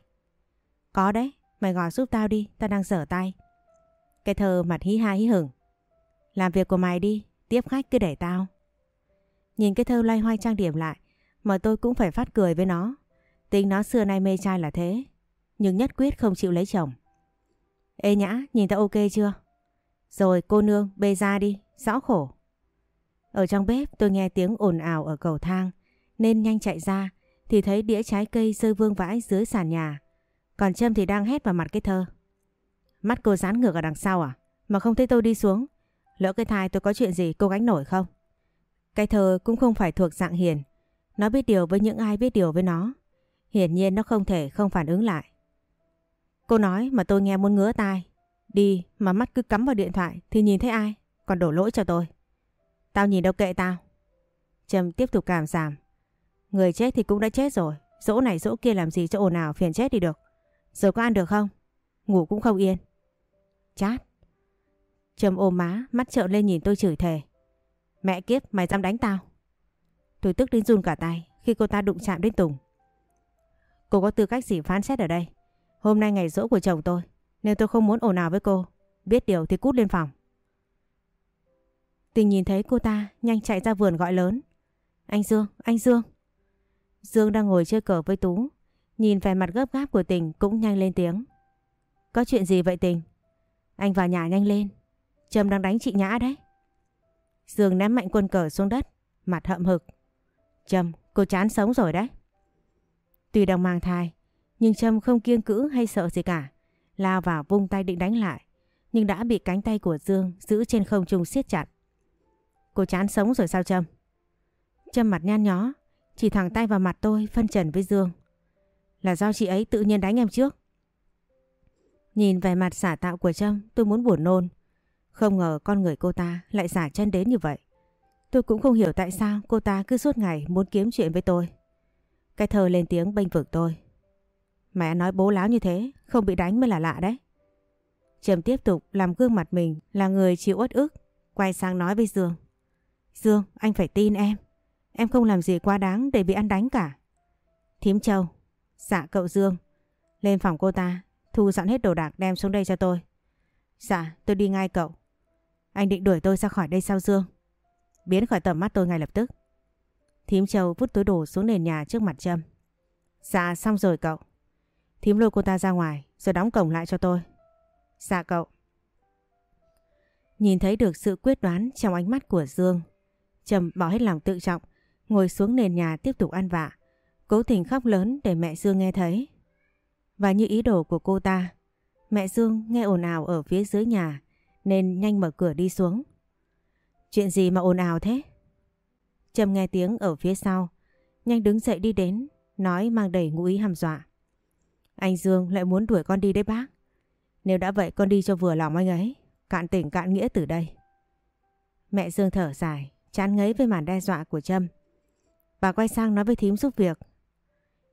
Có đấy, mày gọi giúp tao đi, tao đang dở tay. Cái thơ mặt hí ha hí hửng. Làm việc của mày đi, tiếp khách cứ để tao. Nhìn cái thơ loay hoay trang điểm lại, mà tôi cũng phải phát cười với nó. Tính nó xưa nay mê trai là thế, nhưng nhất quyết không chịu lấy chồng. Ê nhã, nhìn tao ok chưa? Rồi cô nương, bê ra đi, rõ khổ. Ở trong bếp tôi nghe tiếng ồn ào ở cầu thang, nên nhanh chạy ra, thì thấy đĩa trái cây rơi vương vãi dưới sàn nhà. Còn Trâm thì đang hét vào mặt cái thơ. Mắt cô dán ngược ở đằng sau à? Mà không thấy tôi đi xuống. Lỡ cái thai tôi có chuyện gì, cô gánh nổi không? Cái thơ cũng không phải thuộc dạng hiền. Nó biết điều với những ai biết điều với nó. Hiển nhiên nó không thể không phản ứng lại. Cô nói mà tôi nghe muốn ngứa tai. Đi, mà mắt cứ cắm vào điện thoại thì nhìn thấy ai? Còn đổ lỗi cho tôi. Tao nhìn đâu kệ tao. Trầm tiếp tục cảm giảm. Người chết thì cũng đã chết rồi. Dỗ này dỗ kia làm gì cho ồn ào phiền chết đi được. giờ có ăn được không? Ngủ cũng không yên. Chát. Trâm ôm má, mắt trợn lên nhìn tôi chửi thề. Mẹ kiếp, mày dám đánh tao? Tôi tức đến run cả tay khi cô ta đụng chạm đến Tùng. Cô có tư cách gì phán xét ở đây? Hôm nay ngày rỗ của chồng tôi, nên tôi không muốn ồn ào với cô. Biết điều thì cút lên phòng. Tình nhìn thấy cô ta nhanh chạy ra vườn gọi lớn. Anh Dương, anh Dương. Dương đang ngồi chơi cờ với Tú. Nhìn vẻ mặt gấp gáp của Tình cũng nhanh lên tiếng. Có chuyện gì vậy Tình? Anh vào nhà nhanh lên. Trâm đang đánh chị Nhã đấy. Dương ném mạnh quân cờ xuống đất, mặt hậm hực. Trâm, cô chán sống rồi đấy. Tuy đang mang thai, nhưng Trâm không kiêng cữ hay sợ gì cả. Lao vào vung tay định đánh lại, nhưng đã bị cánh tay của Dương giữ trên không trung siết chặt. Cô chán sống rồi sao Trâm? Trâm mặt nhăn nhó, chỉ thẳng tay vào mặt tôi phân trần với Dương. Là do chị ấy tự nhiên đánh em trước. Nhìn vẻ mặt xả tạo của Trâm tôi muốn buồn nôn. Không ngờ con người cô ta lại xả chân đến như vậy. Tôi cũng không hiểu tại sao cô ta cứ suốt ngày muốn kiếm chuyện với tôi. Cái thơ lên tiếng bênh vực tôi. Mẹ nói bố láo như thế, không bị đánh mới là lạ đấy. Trầm tiếp tục làm gương mặt mình là người chịu uất ức, quay sang nói với Dương. Dương, anh phải tin em. Em không làm gì quá đáng để bị ăn đánh cả. Thím Châu, dạ cậu Dương, lên phòng cô ta, thu dọn hết đồ đạc đem xuống đây cho tôi. Dạ, tôi đi ngay cậu. Anh định đuổi tôi ra khỏi đây sao Dương? Biến khỏi tầm mắt tôi ngay lập tức. Thím Châu vứt túi đồ xuống nền nhà trước mặt Trâm. Dạ, xong rồi cậu. Thím lôi cô ta ra ngoài rồi đóng cổng lại cho tôi. Dạ cậu. Nhìn thấy được sự quyết đoán trong ánh mắt của Dương. Trầm bỏ hết lòng tự trọng, ngồi xuống nền nhà tiếp tục ăn vạ. Cố tình khóc lớn để mẹ Dương nghe thấy. Và như ý đồ của cô ta, mẹ Dương nghe ồn ào ở phía dưới nhà nên nhanh mở cửa đi xuống. Chuyện gì mà ồn ào thế? Trầm nghe tiếng ở phía sau, nhanh đứng dậy đi đến, nói mang đầy ngụ ý hàm dọa. Anh Dương lại muốn đuổi con đi đấy bác. Nếu đã vậy con đi cho vừa lòng anh ấy, cạn tỉnh cạn nghĩa từ đây. Mẹ Dương thở dài, chán ngấy với màn đe dọa của Trâm. Bà quay sang nói với thím giúp việc.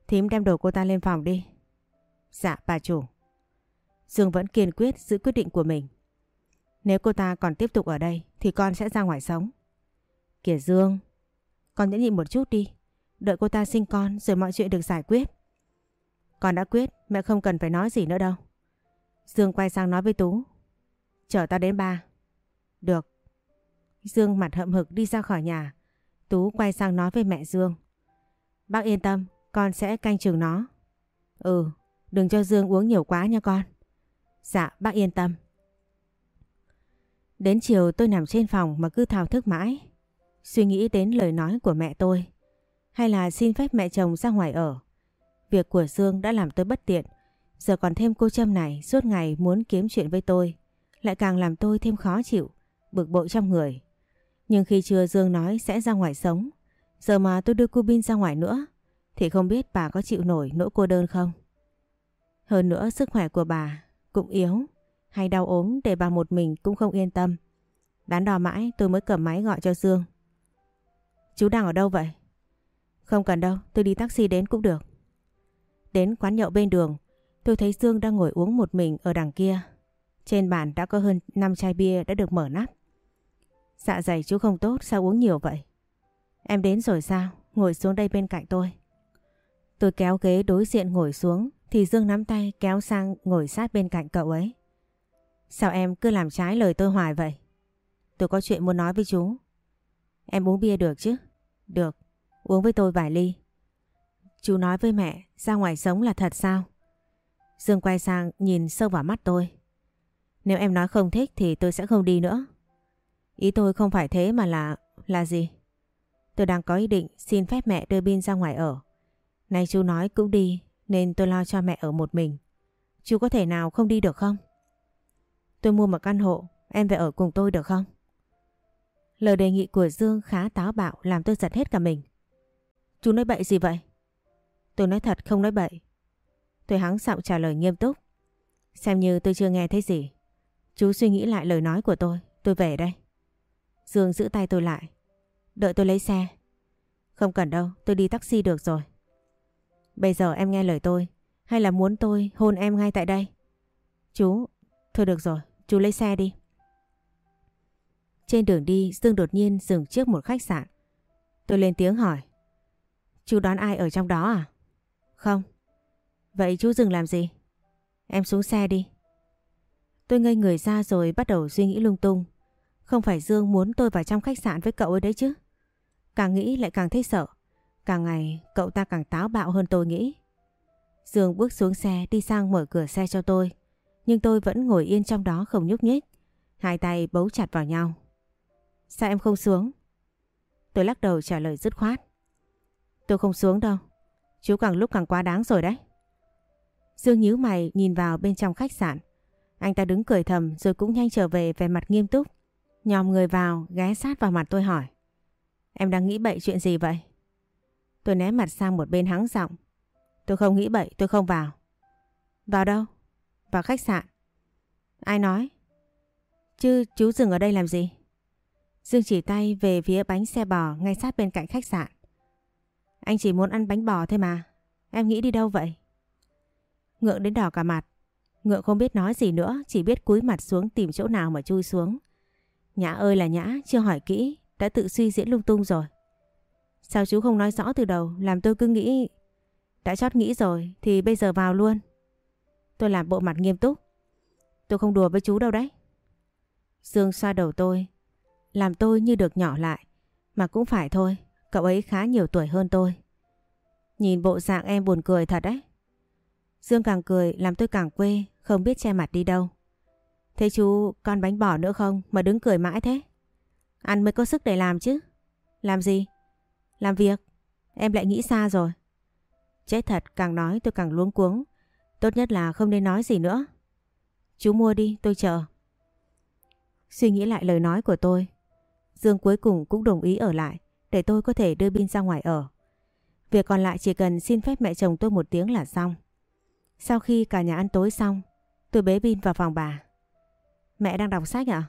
Thím đem đồ cô ta lên phòng đi. Dạ bà chủ. Dương vẫn kiên quyết giữ quyết định của mình. Nếu cô ta còn tiếp tục ở đây thì con sẽ ra ngoài sống. Kìa Dương, con nhẫn nhịn một chút đi. Đợi cô ta sinh con rồi mọi chuyện được giải quyết. Con đã quyết, mẹ không cần phải nói gì nữa đâu. Dương quay sang nói với Tú. Chở ta đến ba. Được. Dương mặt hậm hực đi ra khỏi nhà. Tú quay sang nói với mẹ Dương. Bác yên tâm, con sẽ canh chừng nó. Ừ, đừng cho Dương uống nhiều quá nha con. Dạ, bác yên tâm. Đến chiều tôi nằm trên phòng mà cứ thao thức mãi. Suy nghĩ đến lời nói của mẹ tôi. Hay là xin phép mẹ chồng ra ngoài ở. Việc của Dương đã làm tôi bất tiện. Giờ còn thêm cô Trâm này suốt ngày muốn kiếm chuyện với tôi. Lại càng làm tôi thêm khó chịu, bực bội trong người. Nhưng khi chưa Dương nói sẽ ra ngoài sống. Giờ mà tôi đưa cô Bin ra ngoài nữa. Thì không biết bà có chịu nổi nỗi cô đơn không? Hơn nữa sức khỏe của bà cũng yếu. Hay đau ốm để bà một mình cũng không yên tâm. Đắn đo mãi tôi mới cầm máy gọi cho Dương. Chú đang ở đâu vậy? Không cần đâu, tôi đi taxi đến cũng được. Đến quán nhậu bên đường, tôi thấy Dương đang ngồi uống một mình ở đằng kia. Trên bàn đã có hơn 5 chai bia đã được mở nắp. Dạ dày chú không tốt, sao uống nhiều vậy? Em đến rồi sao? Ngồi xuống đây bên cạnh tôi. Tôi kéo ghế đối diện ngồi xuống thì Dương nắm tay kéo sang ngồi sát bên cạnh cậu ấy. Sao em cứ làm trái lời tôi hoài vậy? Tôi có chuyện muốn nói với chú. Em uống bia được chứ? Được, uống với tôi vài ly. Chú nói với mẹ ra ngoài sống là thật sao? Dương quay sang nhìn sâu vào mắt tôi. Nếu em nói không thích thì tôi sẽ không đi nữa. Ý tôi không phải thế mà là... là gì? Tôi đang có ý định xin phép mẹ đưa Bin ra ngoài ở. Nay chú nói cũng đi nên tôi lo cho mẹ ở một mình. Chú có thể nào không đi được không? Tôi mua một căn hộ, em về ở cùng tôi được không? Lời đề nghị của Dương khá táo bạo làm tôi giật hết cả mình. Chú nói bậy gì vậy? Tôi nói thật không nói bậy. Tôi hắng giọng trả lời nghiêm túc. Xem như tôi chưa nghe thấy gì. Chú suy nghĩ lại lời nói của tôi. Tôi về đây. Dương giữ tay tôi lại. Đợi tôi lấy xe. Không cần đâu, tôi đi taxi được rồi. Bây giờ em nghe lời tôi. Hay là muốn tôi hôn em ngay tại đây? Chú, thôi được rồi, chú lấy xe đi. Trên đường đi Dương đột nhiên dừng trước một khách sạn. Tôi lên tiếng hỏi. Chú đón ai ở trong đó à? Không. Vậy chú dừng làm gì? Em xuống xe đi. Tôi ngây người ra rồi bắt đầu suy nghĩ lung tung. Không phải Dương muốn tôi vào trong khách sạn với cậu ấy đấy chứ. Càng nghĩ lại càng thấy sợ. Càng ngày, cậu ta càng táo bạo hơn tôi nghĩ. Dương bước xuống xe, đi sang mở cửa xe cho tôi. Nhưng tôi vẫn ngồi yên trong đó không nhúc nhích. Hai tay bấu chặt vào nhau. Sao em không xuống? Tôi lắc đầu trả lời dứt khoát. Tôi không xuống đâu. Chú càng lúc càng quá đáng rồi đấy. Dương nhíu mày nhìn vào bên trong khách sạn. Anh ta đứng cười thầm rồi cũng nhanh trở về về mặt nghiêm túc. Nhòm người vào, ghé sát vào mặt tôi hỏi. Em đang nghĩ bậy chuyện gì vậy? Tôi né mặt sang một bên hắng giọng. Tôi không nghĩ bậy, tôi không vào. Vào đâu? Vào khách sạn. Ai nói? Chứ chú dừng ở đây làm gì? Dương chỉ tay về phía bánh xe bò ngay sát bên cạnh khách sạn. Anh chỉ muốn ăn bánh bò thôi mà. Em nghĩ đi đâu vậy? Ngượng đến đỏ cả mặt. Ngượng không biết nói gì nữa, chỉ biết cúi mặt xuống tìm chỗ nào mà chui xuống. Nhã ơi là Nhã, chưa hỏi kỹ, đã tự suy diễn lung tung rồi. Sao chú không nói rõ từ đầu, làm tôi cứ nghĩ... Đã chót nghĩ rồi, thì bây giờ vào luôn. Tôi làm bộ mặt nghiêm túc. Tôi không đùa với chú đâu đấy. Dương xoa đầu tôi, làm tôi như được nhỏ lại. Mà cũng phải thôi, cậu ấy khá nhiều tuổi hơn tôi. Nhìn bộ dạng em buồn cười thật đấy. Dương càng cười làm tôi càng quê, không biết che mặt đi đâu. Thế chú con bánh bò nữa không mà đứng cười mãi thế? Ăn mới có sức để làm chứ. Làm gì? Làm việc. Em lại nghĩ xa rồi. Chết thật, càng nói tôi càng luống cuống. Tốt nhất là không nên nói gì nữa. Chú mua đi, tôi chờ. Suy nghĩ lại lời nói của tôi. Dương cuối cùng cũng đồng ý ở lại để tôi có thể đưa Bin ra ngoài ở. Việc còn lại chỉ cần xin phép mẹ chồng tôi một tiếng là xong. Sau khi cả nhà ăn tối xong, tôi bế Bin vào phòng bà. Mẹ đang đọc sách à?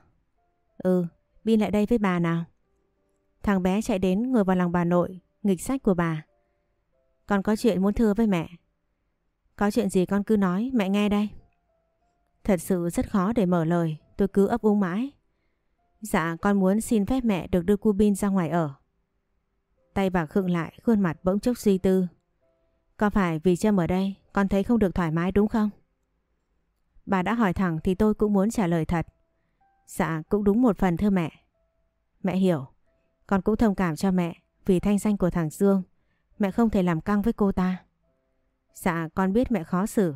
Ừ, Bin lại đây với bà nào. Thằng bé chạy đến ngồi vào lòng bà nội, nghịch sách của bà. Con có chuyện muốn thưa với mẹ. Có chuyện gì con cứ nói, mẹ nghe đây. Thật sự rất khó để mở lời, tôi cứ ấp úng mãi. Dạ, con muốn xin phép mẹ được đưa cu Bin ra ngoài ở. Tay bà khựng lại, khuôn mặt bỗng chốc suy tư. Có phải vì Trâm ở đây, con thấy không được thoải mái đúng không? Bà đã hỏi thẳng thì tôi cũng muốn trả lời thật. Dạ, cũng đúng một phần thưa mẹ. Mẹ hiểu. Con cũng thông cảm cho mẹ vì thanh danh của thằng Dương. Mẹ không thể làm căng với cô ta. Dạ, con biết mẹ khó xử.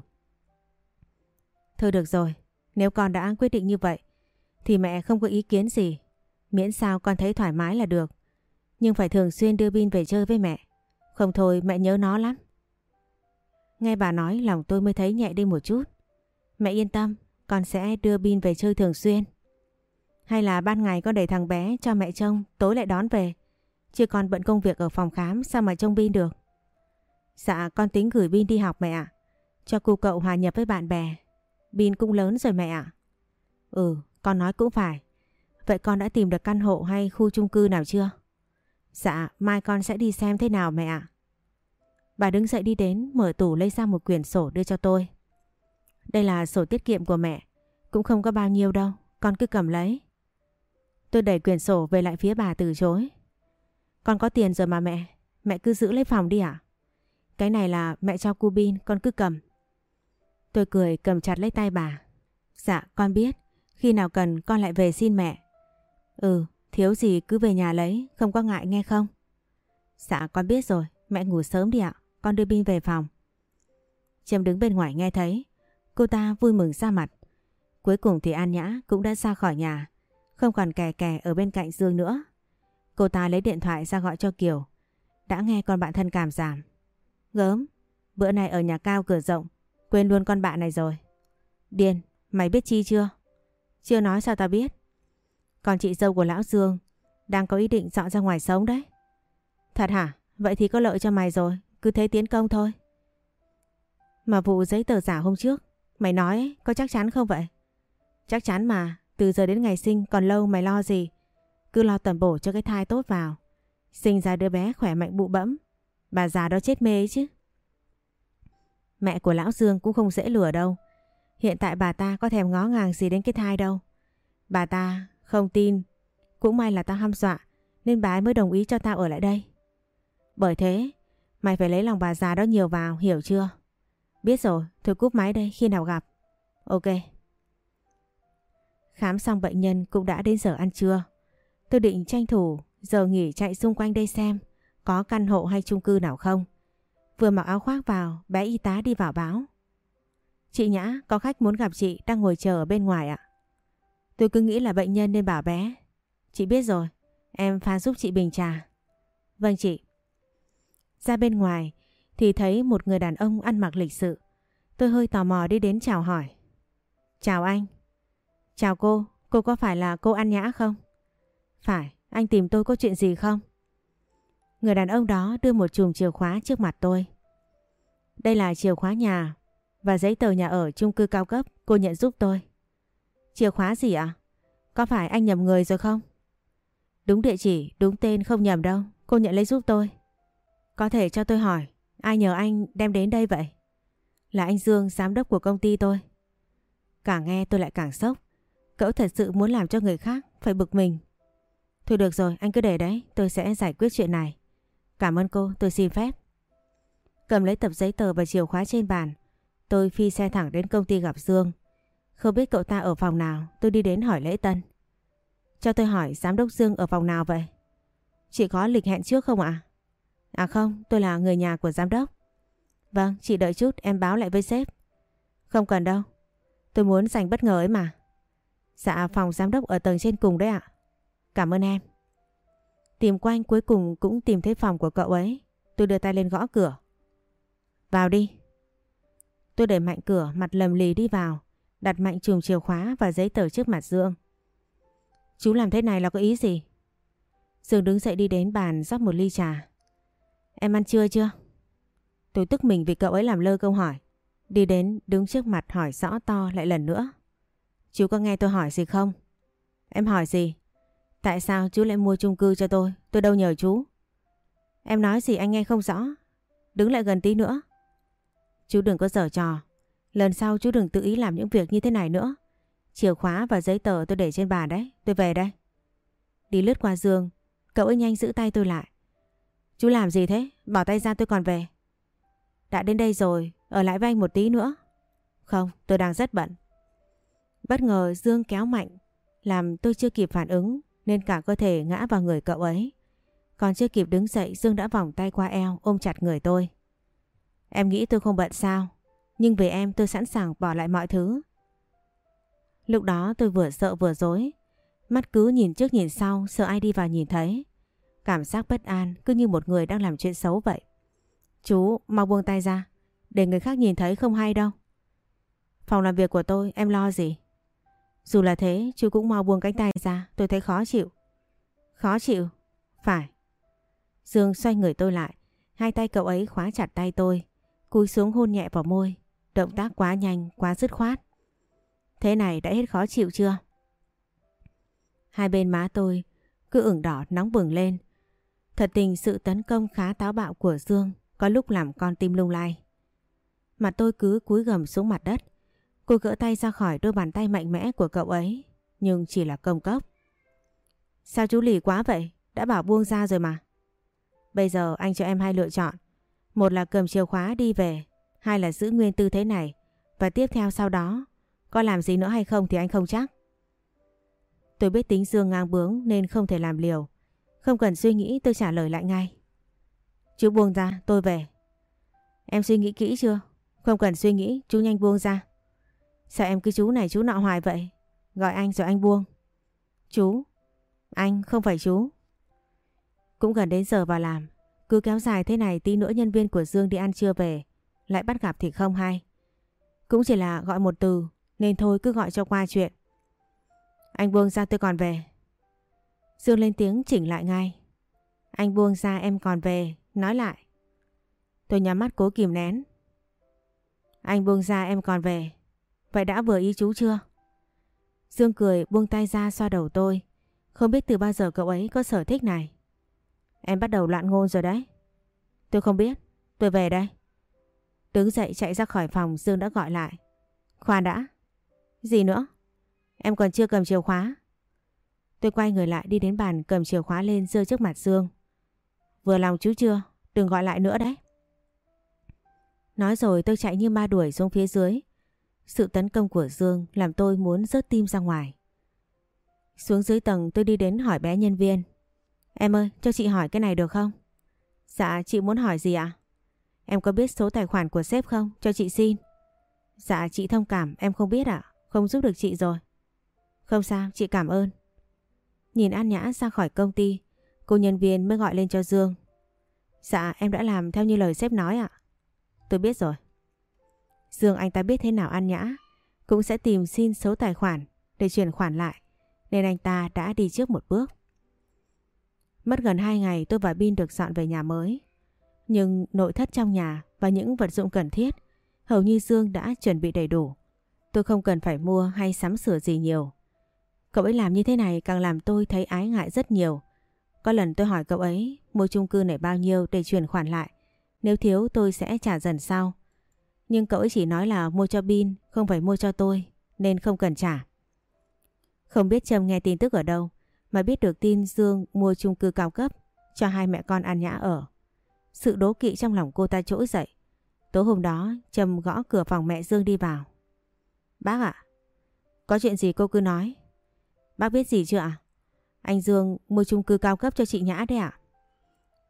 Thôi được rồi, nếu con đã quyết định như vậy thì mẹ không có ý kiến gì. Miễn sao con thấy thoải mái là được. Nhưng phải thường xuyên đưa Bin về chơi với mẹ. Không thôi mẹ nhớ nó lắm. Nghe bà nói lòng tôi mới thấy nhẹ đi một chút. Mẹ yên tâm, con sẽ đưa Bin về chơi thường xuyên. Hay là ban ngày con để thằng bé cho mẹ trông, tối lại đón về. Chứ con bận công việc ở phòng khám sao mà trông Bin được. Dạ con tính gửi Bin đi học mẹ ạ. Cho cô cậu hòa nhập với bạn bè. Bin cũng lớn rồi mẹ ạ. Ừ, con nói cũng phải. Vậy con đã tìm được căn hộ hay khu chung cư nào chưa? Dạ, mai con sẽ đi xem thế nào mẹ ạ. Bà đứng dậy đi đến, mở tủ lấy ra một quyển sổ đưa cho tôi. Đây là sổ tiết kiệm của mẹ. Cũng không có bao nhiêu đâu, con cứ cầm lấy. Tôi đẩy quyển sổ về lại phía bà từ chối. Con có tiền rồi mà mẹ, mẹ cứ giữ lấy phòng đi ạ. Cái này là mẹ cho cu bin, con cứ cầm. Tôi cười cầm chặt lấy tay bà. Dạ, con biết. Khi nào cần con lại về xin mẹ. Ừ, thiếu gì cứ về nhà lấy, không có ngại nghe không? Dạ, con biết rồi. Mẹ ngủ sớm đi ạ, con đưa Bin về phòng. Trâm đứng bên ngoài nghe thấy. Cô ta vui mừng ra mặt. Cuối cùng thì An Nhã cũng đã ra khỏi nhà. Không còn kè kè ở bên cạnh Dương nữa. Cô ta lấy điện thoại ra gọi cho Kiều. Đã nghe con bạn thân cảm giảm. Gớm, bữa nay ở nhà cao cửa rộng. Quên luôn con bạn này rồi. Điên, mày biết chi chưa? Chưa nói sao tao biết. Còn chị dâu của Lão Dương đang có ý định dọn ra ngoài sống đấy. Thật hả? Vậy thì có lợi cho mày rồi, cứ thế tiến công thôi. Mà vụ giấy tờ giả hôm trước, mày nói có chắc chắn không vậy? Chắc chắn mà, từ giờ đến ngày sinh còn lâu mày lo gì? Cứ lo tẩm bổ cho cái thai tốt vào. Sinh ra đứa bé khỏe mạnh bụ bẫm. Bà già đó chết mê ấy chứ. Mẹ của Lão Dương cũng không dễ lừa đâu. Hiện tại bà ta có thèm ngó ngàng gì đến cái thai đâu. Bà ta không tin. Cũng may là tao ham dọa nên bà ấy mới đồng ý cho tao ở lại đây. Bởi thế, mày phải lấy lòng bà già đó nhiều vào, hiểu chưa? Biết rồi, thôi cúp máy đây, khi nào gặp? Ok. Khám xong bệnh nhân cũng đã đến giờ ăn trưa. Tôi định tranh thủ giờ nghỉ chạy xung quanh đây xem có căn hộ hay chung cư nào không. Vừa mặc áo khoác vào, bé y tá đi vào báo. Chị Nhã, có khách muốn gặp chị đang ngồi chờ ở bên ngoài ạ. Tôi cứ nghĩ là bệnh nhân nên bảo bé. Chị biết rồi, em pha giúp chị bình trà. Vâng chị. Ra bên ngoài thì thấy một người đàn ông ăn mặc lịch sự. Tôi hơi tò mò đi đến chào hỏi. Chào anh. Chào cô, cô có phải là cô An Nhã không? Phải, anh tìm tôi có chuyện gì không? Người đàn ông đó đưa một chùm chìa khóa trước mặt tôi. Đây là chìa khóa nhà và giấy tờ nhà ở chung cư cao cấp cô nhận giúp tôi. Chìa khóa gì ạ? Có phải anh nhầm người rồi không? Đúng địa chỉ, đúng tên không nhầm đâu. Cô nhận lấy giúp tôi. Có thể cho tôi hỏi, ai nhờ anh đem đến đây vậy? Là anh Dương, giám đốc của công ty tôi. Càng nghe tôi lại càng sốc. Cậu thật sự muốn làm cho người khác phải bực mình. Thôi được rồi, anh cứ để đấy, tôi sẽ giải quyết chuyện này. Cảm ơn cô, tôi xin phép. Cầm lấy tập giấy tờ và chìa khóa trên bàn, tôi phi xe thẳng đến công ty gặp Dương. Không biết cậu ta ở phòng nào, tôi đi đến hỏi lễ tân. Cho tôi hỏi giám đốc Dương ở phòng nào vậy? Chị có lịch hẹn trước không ạ? À? không, tôi là người nhà của giám đốc. Vâng, chị đợi chút em báo lại với sếp. Không cần đâu, tôi muốn dành bất ngờ ấy mà. Dạ, phòng giám đốc ở tầng trên cùng đấy ạ. Cảm ơn em. Tìm quanh cuối cùng cũng tìm thấy phòng của cậu ấy. Tôi đưa tay lên gõ cửa. Vào đi. Tôi đẩy mạnh cửa mặt lầm lì đi vào. Đặt mạnh chùm chìa khóa và giấy tờ trước mặt Dương. Chú làm thế này là có ý gì? Dương đứng dậy đi đến bàn rót một ly trà. Em ăn trưa chưa? Tôi tức mình vì cậu ấy làm lơ câu hỏi. Đi đến đứng trước mặt hỏi rõ to lại lần nữa. Chú có nghe tôi hỏi gì không? Em hỏi gì? Tại sao chú lại mua chung cư cho tôi? Tôi đâu nhờ chú. Em nói gì anh nghe không rõ. Đứng lại gần tí nữa. Chú đừng có dở trò. Lần sau chú đừng tự ý làm những việc như thế này nữa. Chìa khóa và giấy tờ tôi để trên bàn đấy. Tôi về đây. Đi lướt qua giường. Cậu ấy nhanh giữ tay tôi lại. Chú làm gì thế? Bỏ tay ra tôi còn về. Đã đến đây rồi. Ở lại với anh một tí nữa. Không, tôi đang rất bận. Bất ngờ Dương kéo mạnh. Làm tôi chưa kịp phản ứng nên cả cơ thể ngã vào người cậu ấy. Còn chưa kịp đứng dậy Dương đã vòng tay qua eo ôm chặt người tôi. Em nghĩ tôi không bận sao, nhưng vì em tôi sẵn sàng bỏ lại mọi thứ. Lúc đó tôi vừa sợ vừa dối, mắt cứ nhìn trước nhìn sau sợ ai đi vào nhìn thấy. Cảm giác bất an cứ như một người đang làm chuyện xấu vậy. Chú mau buông tay ra, để người khác nhìn thấy không hay đâu. Phòng làm việc của tôi em lo gì? Dù là thế, chú cũng mau buông cánh tay ra, tôi thấy khó chịu. Khó chịu? Phải. Dương xoay người tôi lại, hai tay cậu ấy khóa chặt tay tôi, cúi xuống hôn nhẹ vào môi, động tác quá nhanh, quá dứt khoát. Thế này đã hết khó chịu chưa? Hai bên má tôi cứ ửng đỏ nóng bừng lên. Thật tình sự tấn công khá táo bạo của Dương có lúc làm con tim lung lay. Mặt tôi cứ cúi gầm xuống mặt đất, Cô gỡ tay ra khỏi đôi bàn tay mạnh mẽ của cậu ấy, nhưng chỉ là công cốc. Sao chú lì quá vậy? Đã bảo buông ra rồi mà. Bây giờ anh cho em hai lựa chọn. Một là cầm chìa khóa đi về, hai là giữ nguyên tư thế này. Và tiếp theo sau đó, có làm gì nữa hay không thì anh không chắc. Tôi biết tính Dương ngang bướng nên không thể làm liều. Không cần suy nghĩ tôi trả lời lại ngay. Chú buông ra, tôi về. Em suy nghĩ kỹ chưa? Không cần suy nghĩ, chú nhanh buông ra. Sao em cứ chú này chú nọ hoài vậy? Gọi anh rồi anh buông. Chú. Anh không phải chú. Cũng gần đến giờ vào làm. Cứ kéo dài thế này tí nữa nhân viên của Dương đi ăn trưa về. Lại bắt gặp thì không hay. Cũng chỉ là gọi một từ. Nên thôi cứ gọi cho qua chuyện. Anh buông ra tôi còn về. Dương lên tiếng chỉnh lại ngay. Anh buông ra em còn về. Nói lại. Tôi nhắm mắt cố kìm nén. Anh buông ra em còn về. Vậy đã vừa ý chú chưa? Dương cười, buông tay ra, xoa đầu tôi. Không biết từ bao giờ cậu ấy có sở thích này. Em bắt đầu loạn ngôn rồi đấy. Tôi không biết. Tôi về đây. Đứng dậy chạy ra khỏi phòng, Dương đã gọi lại. Khoan đã. Gì nữa? Em còn chưa cầm chìa khóa. Tôi quay người lại đi đến bàn cầm chìa khóa lên rơi trước mặt Dương. Vừa lòng chú chưa? Đừng gọi lại nữa đấy. Nói rồi tôi chạy như ma đuổi xuống phía dưới. Sự tấn công của Dương làm tôi muốn rớt tim ra ngoài. Xuống dưới tầng tôi đi đến hỏi bé nhân viên. Em ơi, cho chị hỏi cái này được không? Dạ, chị muốn hỏi gì ạ? Em có biết số tài khoản của sếp không? Cho chị xin. Dạ, chị thông cảm, em không biết ạ. Không giúp được chị rồi. Không sao, chị cảm ơn. Nhìn An Nhã ra khỏi công ty, cô nhân viên mới gọi lên cho Dương. Dạ, em đã làm theo như lời sếp nói ạ. Tôi biết rồi. Dương anh ta biết thế nào An Nhã, cũng sẽ tìm xin số tài khoản để chuyển khoản lại, nên anh ta đã đi trước một bước. Mất gần 2 ngày tôi và Bin được dọn về nhà mới. Nhưng nội thất trong nhà và những vật dụng cần thiết hầu như Dương đã chuẩn bị đầy đủ. Tôi không cần phải mua hay sắm sửa gì nhiều. Cậu ấy làm như thế này càng làm tôi thấy ái ngại rất nhiều. Có lần tôi hỏi cậu ấy mua chung cư này bao nhiêu để chuyển khoản lại. Nếu thiếu tôi sẽ trả dần sau. Nhưng cậu ấy chỉ nói là mua cho Bin, không phải mua cho tôi, nên không cần trả. Không biết Trâm nghe tin tức ở đâu, mà biết được tin Dương mua chung cư cao cấp cho hai mẹ con An Nhã ở. Sự đố kỵ trong lòng cô ta trỗi dậy. Tối hôm đó Trâm gõ cửa phòng mẹ Dương đi vào. Bác ạ, có chuyện gì cô cứ nói. Bác biết gì chưa ạ? Anh Dương mua chung cư cao cấp cho chị Nhã đấy ạ.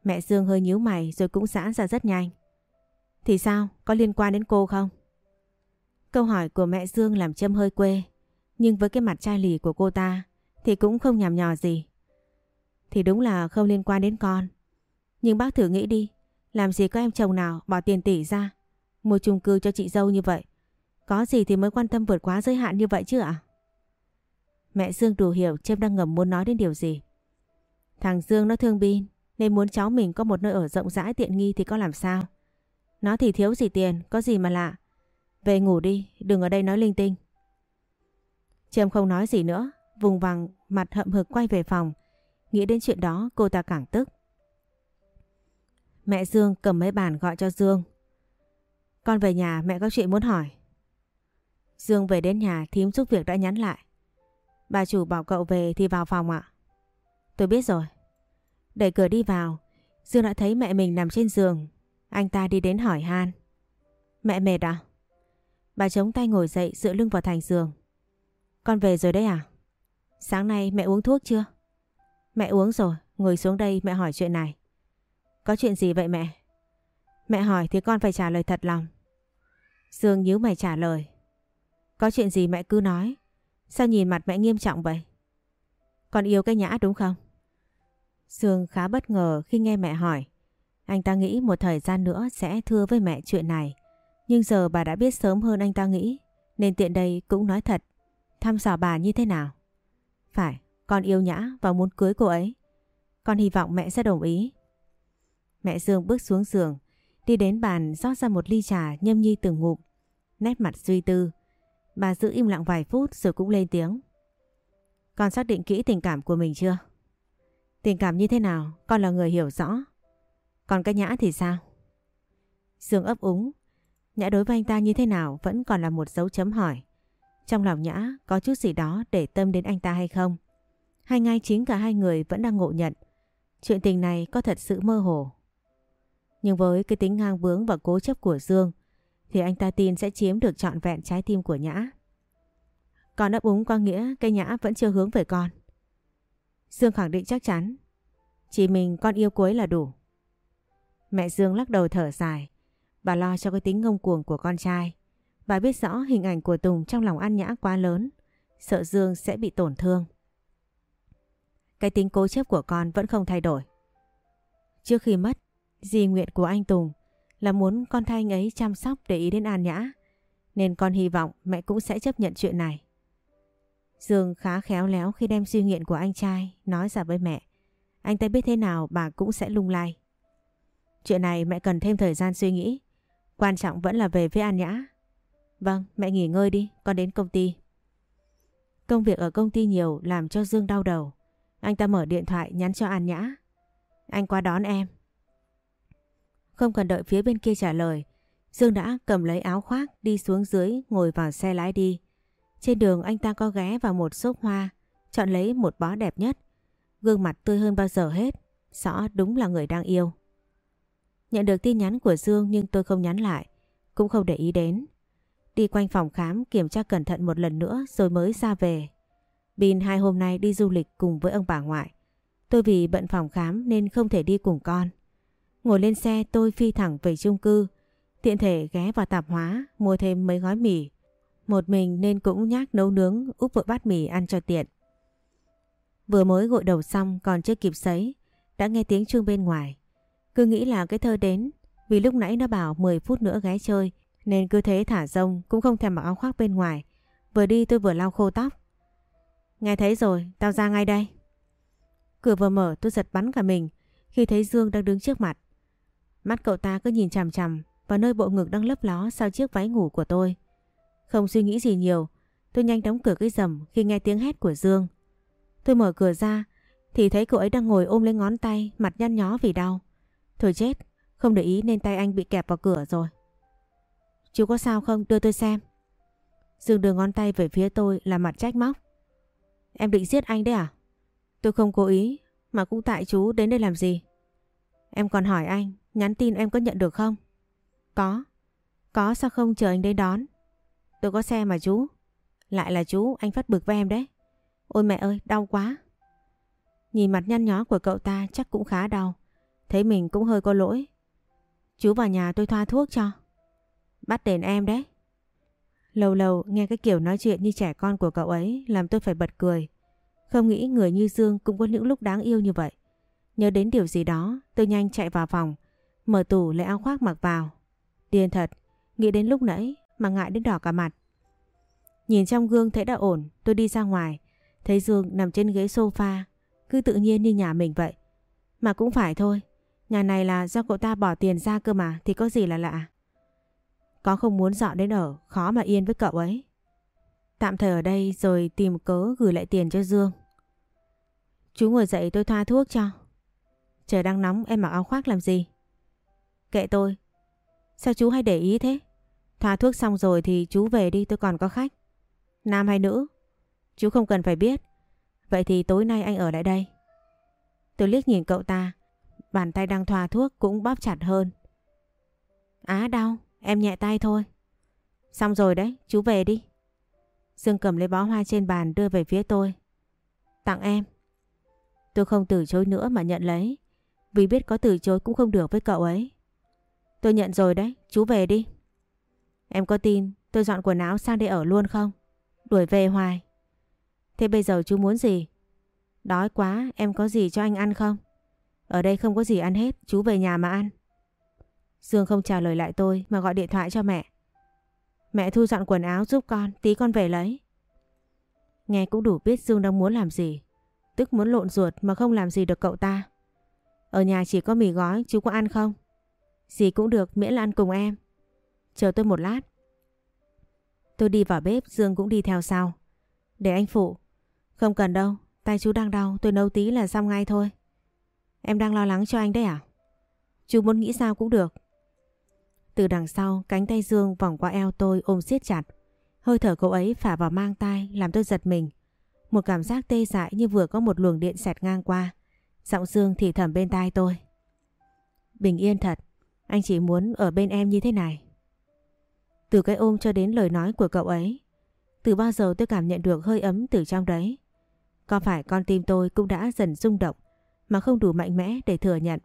Mẹ Dương hơi nhíu mày rồi cũng giãn ra rất nhanh. Thì sao? Có liên quan đến cô không? Câu hỏi của mẹ Dương làm châm hơi quê. Nhưng với cái mặt chai lì của cô ta thì cũng không nhảm nhò gì. Thì đúng là không liên quan đến con. Nhưng bác thử nghĩ đi, làm gì có em chồng nào bỏ tiền tỷ ra, mua chung cư cho chị dâu như vậy. Có gì thì mới quan tâm vượt quá giới hạn như vậy chứ ạ? Mẹ Dương đủ hiểu Trâm đang ngầm muốn nói đến điều gì. Thằng Dương nó thương Bin nên muốn cháu mình có một nơi ở rộng rãi tiện nghi thì có làm sao. Nó thì thiếu gì tiền, có gì mà lạ. Về ngủ đi, đừng ở đây nói linh tinh. Trâm không nói gì nữa, vùng vằng mặt hậm hực quay về phòng. Nghĩ đến chuyện đó cô ta càng tức. Mẹ Dương cầm mấy bàn gọi cho Dương. Con về nhà mẹ có chuyện muốn hỏi. Dương về đến nhà thím giúp việc đã nhắn lại. Bà chủ bảo cậu về thì vào phòng ạ. Tôi biết rồi. Đẩy cửa đi vào, Dương đã thấy mẹ mình nằm trên giường. Anh ta đi đến hỏi Han. Mẹ mệt à? Bà chống tay ngồi dậy dựa lưng vào thành giường. Con về rồi đấy à? Sáng nay mẹ uống thuốc chưa? Mẹ uống rồi, ngồi xuống đây mẹ hỏi chuyện này. Có chuyện gì vậy mẹ? Mẹ hỏi thì con phải trả lời thật lòng. Dương nhíu mày trả lời. Có chuyện gì mẹ cứ nói. Sao nhìn mặt mẹ nghiêm trọng vậy? Con yêu cái nhã đúng không? Dương khá bất ngờ khi nghe mẹ hỏi. Anh ta nghĩ một thời gian nữa sẽ thưa với mẹ chuyện này. Nhưng giờ bà đã biết sớm hơn anh ta nghĩ. Nên tiện đây cũng nói thật. Thăm dò bà như thế nào? Phải, con yêu Nhã và muốn cưới cô ấy. Con hy vọng mẹ sẽ đồng ý. Mẹ Dương bước xuống giường, đi đến bàn rót ra một ly trà nhâm nhi từng ngụm. Nét mặt suy tư. Bà giữ im lặng vài phút rồi cũng lên tiếng. Con xác định kỹ tình cảm của mình chưa? Tình cảm như thế nào? Con là người hiểu rõ. Còn cái Nhã thì sao? Dương ấp úng. Nhã đối với anh ta như thế nào vẫn còn là một dấu chấm hỏi. Trong lòng Nhã có chút gì đó để tâm đến anh ta hay không? Hay ngay chính cả hai người vẫn đang ngộ nhận. Chuyện tình này có thật sự mơ hồ. Nhưng với cái tính ngang bướng và cố chấp của Dương, thì anh ta tin sẽ chiếm được trọn vẹn trái tim của Nhã. Còn ấp úng có nghĩa cây Nhã vẫn chưa hướng về con. Dương khẳng định chắc chắn. Chỉ mình con yêu cuối là đủ. Mẹ Dương lắc đầu thở dài. Bà lo cho cái tính ngông cuồng của con trai. Bà biết rõ hình ảnh của Tùng trong lòng An Nhã quá lớn, sợ Dương sẽ bị tổn thương. Cái tính cố chấp của con vẫn không thay đổi. Trước khi mất, di nguyện của anh Tùng là muốn con thay anh ấy chăm sóc để ý đến An Nhã, nên con hy vọng mẹ cũng sẽ chấp nhận chuyện này. Dương khá khéo léo khi đem suy nguyện của anh trai nói ra với mẹ. Anh ta biết thế nào bà cũng sẽ lung lay. Chuyện này mẹ cần thêm thời gian suy nghĩ. Quan trọng vẫn là về với An Nhã. Vâng, mẹ nghỉ ngơi đi, con đến công ty. Công việc ở công ty nhiều làm cho Dương đau đầu. Anh ta mở điện thoại nhắn cho An Nhã. Anh qua đón em. Không cần đợi phía bên kia trả lời. Dương đã cầm lấy áo khoác đi xuống dưới ngồi vào xe lái đi. Trên đường anh ta có ghé vào một xốp hoa, chọn lấy một bó đẹp nhất. Gương mặt tươi hơn bao giờ hết, rõ đúng là người đang yêu. Nhận được tin nhắn của Dương nhưng tôi không nhắn lại, cũng không để ý đến. Đi quanh phòng khám kiểm tra cẩn thận một lần nữa rồi mới ra về. Bin hai hôm nay đi du lịch cùng với ông bà ngoại. Tôi vì bận phòng khám nên không thể đi cùng con. Ngồi lên xe tôi phi thẳng về chung cư. Tiện thể ghé vào tạp hóa mua thêm mấy gói mì. Một mình nên cũng nhác nấu nướng úp vội bát mì ăn cho tiện. Vừa mới gội đầu xong còn chưa kịp sấy. Đã nghe tiếng chuông bên ngoài. Cứ nghĩ là cái thơ đến vì lúc nãy nó bảo 10 phút nữa ghé chơi nên cứ thế thả rông cũng không thèm mặc áo khoác bên ngoài. Vừa đi tôi vừa lau khô tóc. Nghe thấy rồi, tao ra ngay đây. Cửa vừa mở tôi giật bắn cả mình khi thấy Dương đang đứng trước mặt. Mắt cậu ta cứ nhìn chằm chằm vào nơi bộ ngực đang lấp ló sau chiếc váy ngủ của tôi. Không suy nghĩ gì nhiều, tôi nhanh đóng cửa cái rầm khi nghe tiếng hét của Dương. Tôi mở cửa ra thì thấy cậu ấy đang ngồi ôm lấy ngón tay, mặt nhăn nhó vì đau. Thôi chết, không để ý nên tay anh bị kẹp vào cửa rồi. Chú có sao không? Đưa tôi xem. Dương đưa ngón tay về phía tôi là mặt trách móc. Em định giết anh đấy à? Tôi không cố ý, mà cũng tại chú đến đây làm gì? Em còn hỏi anh, nhắn tin em có nhận được không? Có. Có sao không chờ anh đến đón? Tôi có xe mà chú. Lại là chú, anh phát bực với em đấy. Ôi mẹ ơi, đau quá. Nhìn mặt nhăn nhó của cậu ta chắc cũng khá đau. Thấy mình cũng hơi có lỗi. Chú vào nhà tôi thoa thuốc cho. Bắt đền em đấy. Lâu lâu nghe cái kiểu nói chuyện như trẻ con của cậu ấy làm tôi phải bật cười. Không nghĩ người như Dương cũng có những lúc đáng yêu như vậy. Nhớ đến điều gì đó, tôi nhanh chạy vào phòng, mở tủ lấy áo khoác mặc vào. Điên thật, nghĩ đến lúc nãy mà ngại đến đỏ cả mặt. Nhìn trong gương thấy đã ổn, tôi đi ra ngoài, thấy Dương nằm trên ghế sofa, cứ tự nhiên như nhà mình vậy. Mà cũng phải thôi, nhà này là do cậu ta bỏ tiền ra cơ mà thì có gì là lạ. Có không muốn dọn đến ở, khó mà yên với cậu ấy. Tạm thời ở đây rồi tìm cớ gửi lại tiền cho Dương. Chú ngồi dậy tôi thoa thuốc cho. Trời đang nóng em mặc áo khoác làm gì? Kệ tôi. Sao chú hay để ý thế? Thoa thuốc xong rồi thì chú về đi tôi còn có khách. Nam hay nữ? Chú không cần phải biết. Vậy thì tối nay anh ở lại đây. Tôi liếc nhìn cậu ta. Bàn tay đang thoa thuốc cũng bóp chặt hơn. Á đau. Em nhẹ tay thôi. Xong rồi đấy, chú về đi. Dương cầm lấy bó hoa trên bàn đưa về phía tôi. Tặng em. Tôi không từ chối nữa mà nhận lấy. Vì biết có từ chối cũng không được với cậu ấy. Tôi nhận rồi đấy, chú về đi. Em có tin tôi dọn quần áo sang đây ở luôn không? Đuổi về hoài. Thế bây giờ chú muốn gì? Đói quá, em có gì cho anh ăn không? Ở đây không có gì ăn hết, chú về nhà mà ăn. Dương không trả lời lại tôi mà gọi điện thoại cho mẹ. Mẹ thu dọn quần áo giúp con, tí con về lấy. Nghe cũng đủ biết Dương đang muốn làm gì. Tức muốn lộn ruột mà không làm gì được cậu ta. Ở nhà chỉ có mì gói, chú có ăn không? Gì cũng được miễn là ăn cùng em. Chờ tôi một lát. Tôi đi vào bếp, Dương cũng đi theo sau. Để anh phụ. Không cần đâu, tay chú đang đau, tôi nấu tí là xong ngay thôi. Em đang lo lắng cho anh đấy à? Chú muốn nghĩ sao cũng được, từ đằng sau, cánh tay Dương vòng qua eo tôi ôm siết chặt. Hơi thở cậu ấy phả vào mang tai làm tôi giật mình. Một cảm giác tê dại như vừa có một luồng điện xẹt ngang qua. Giọng Dương thì thầm bên tai tôi. Bình yên thật, anh chỉ muốn ở bên em như thế này. Từ cái ôm cho đến lời nói của cậu ấy, từ bao giờ tôi cảm nhận được hơi ấm từ trong đấy. Có phải con tim tôi cũng đã dần rung động mà không đủ mạnh mẽ để thừa nhận.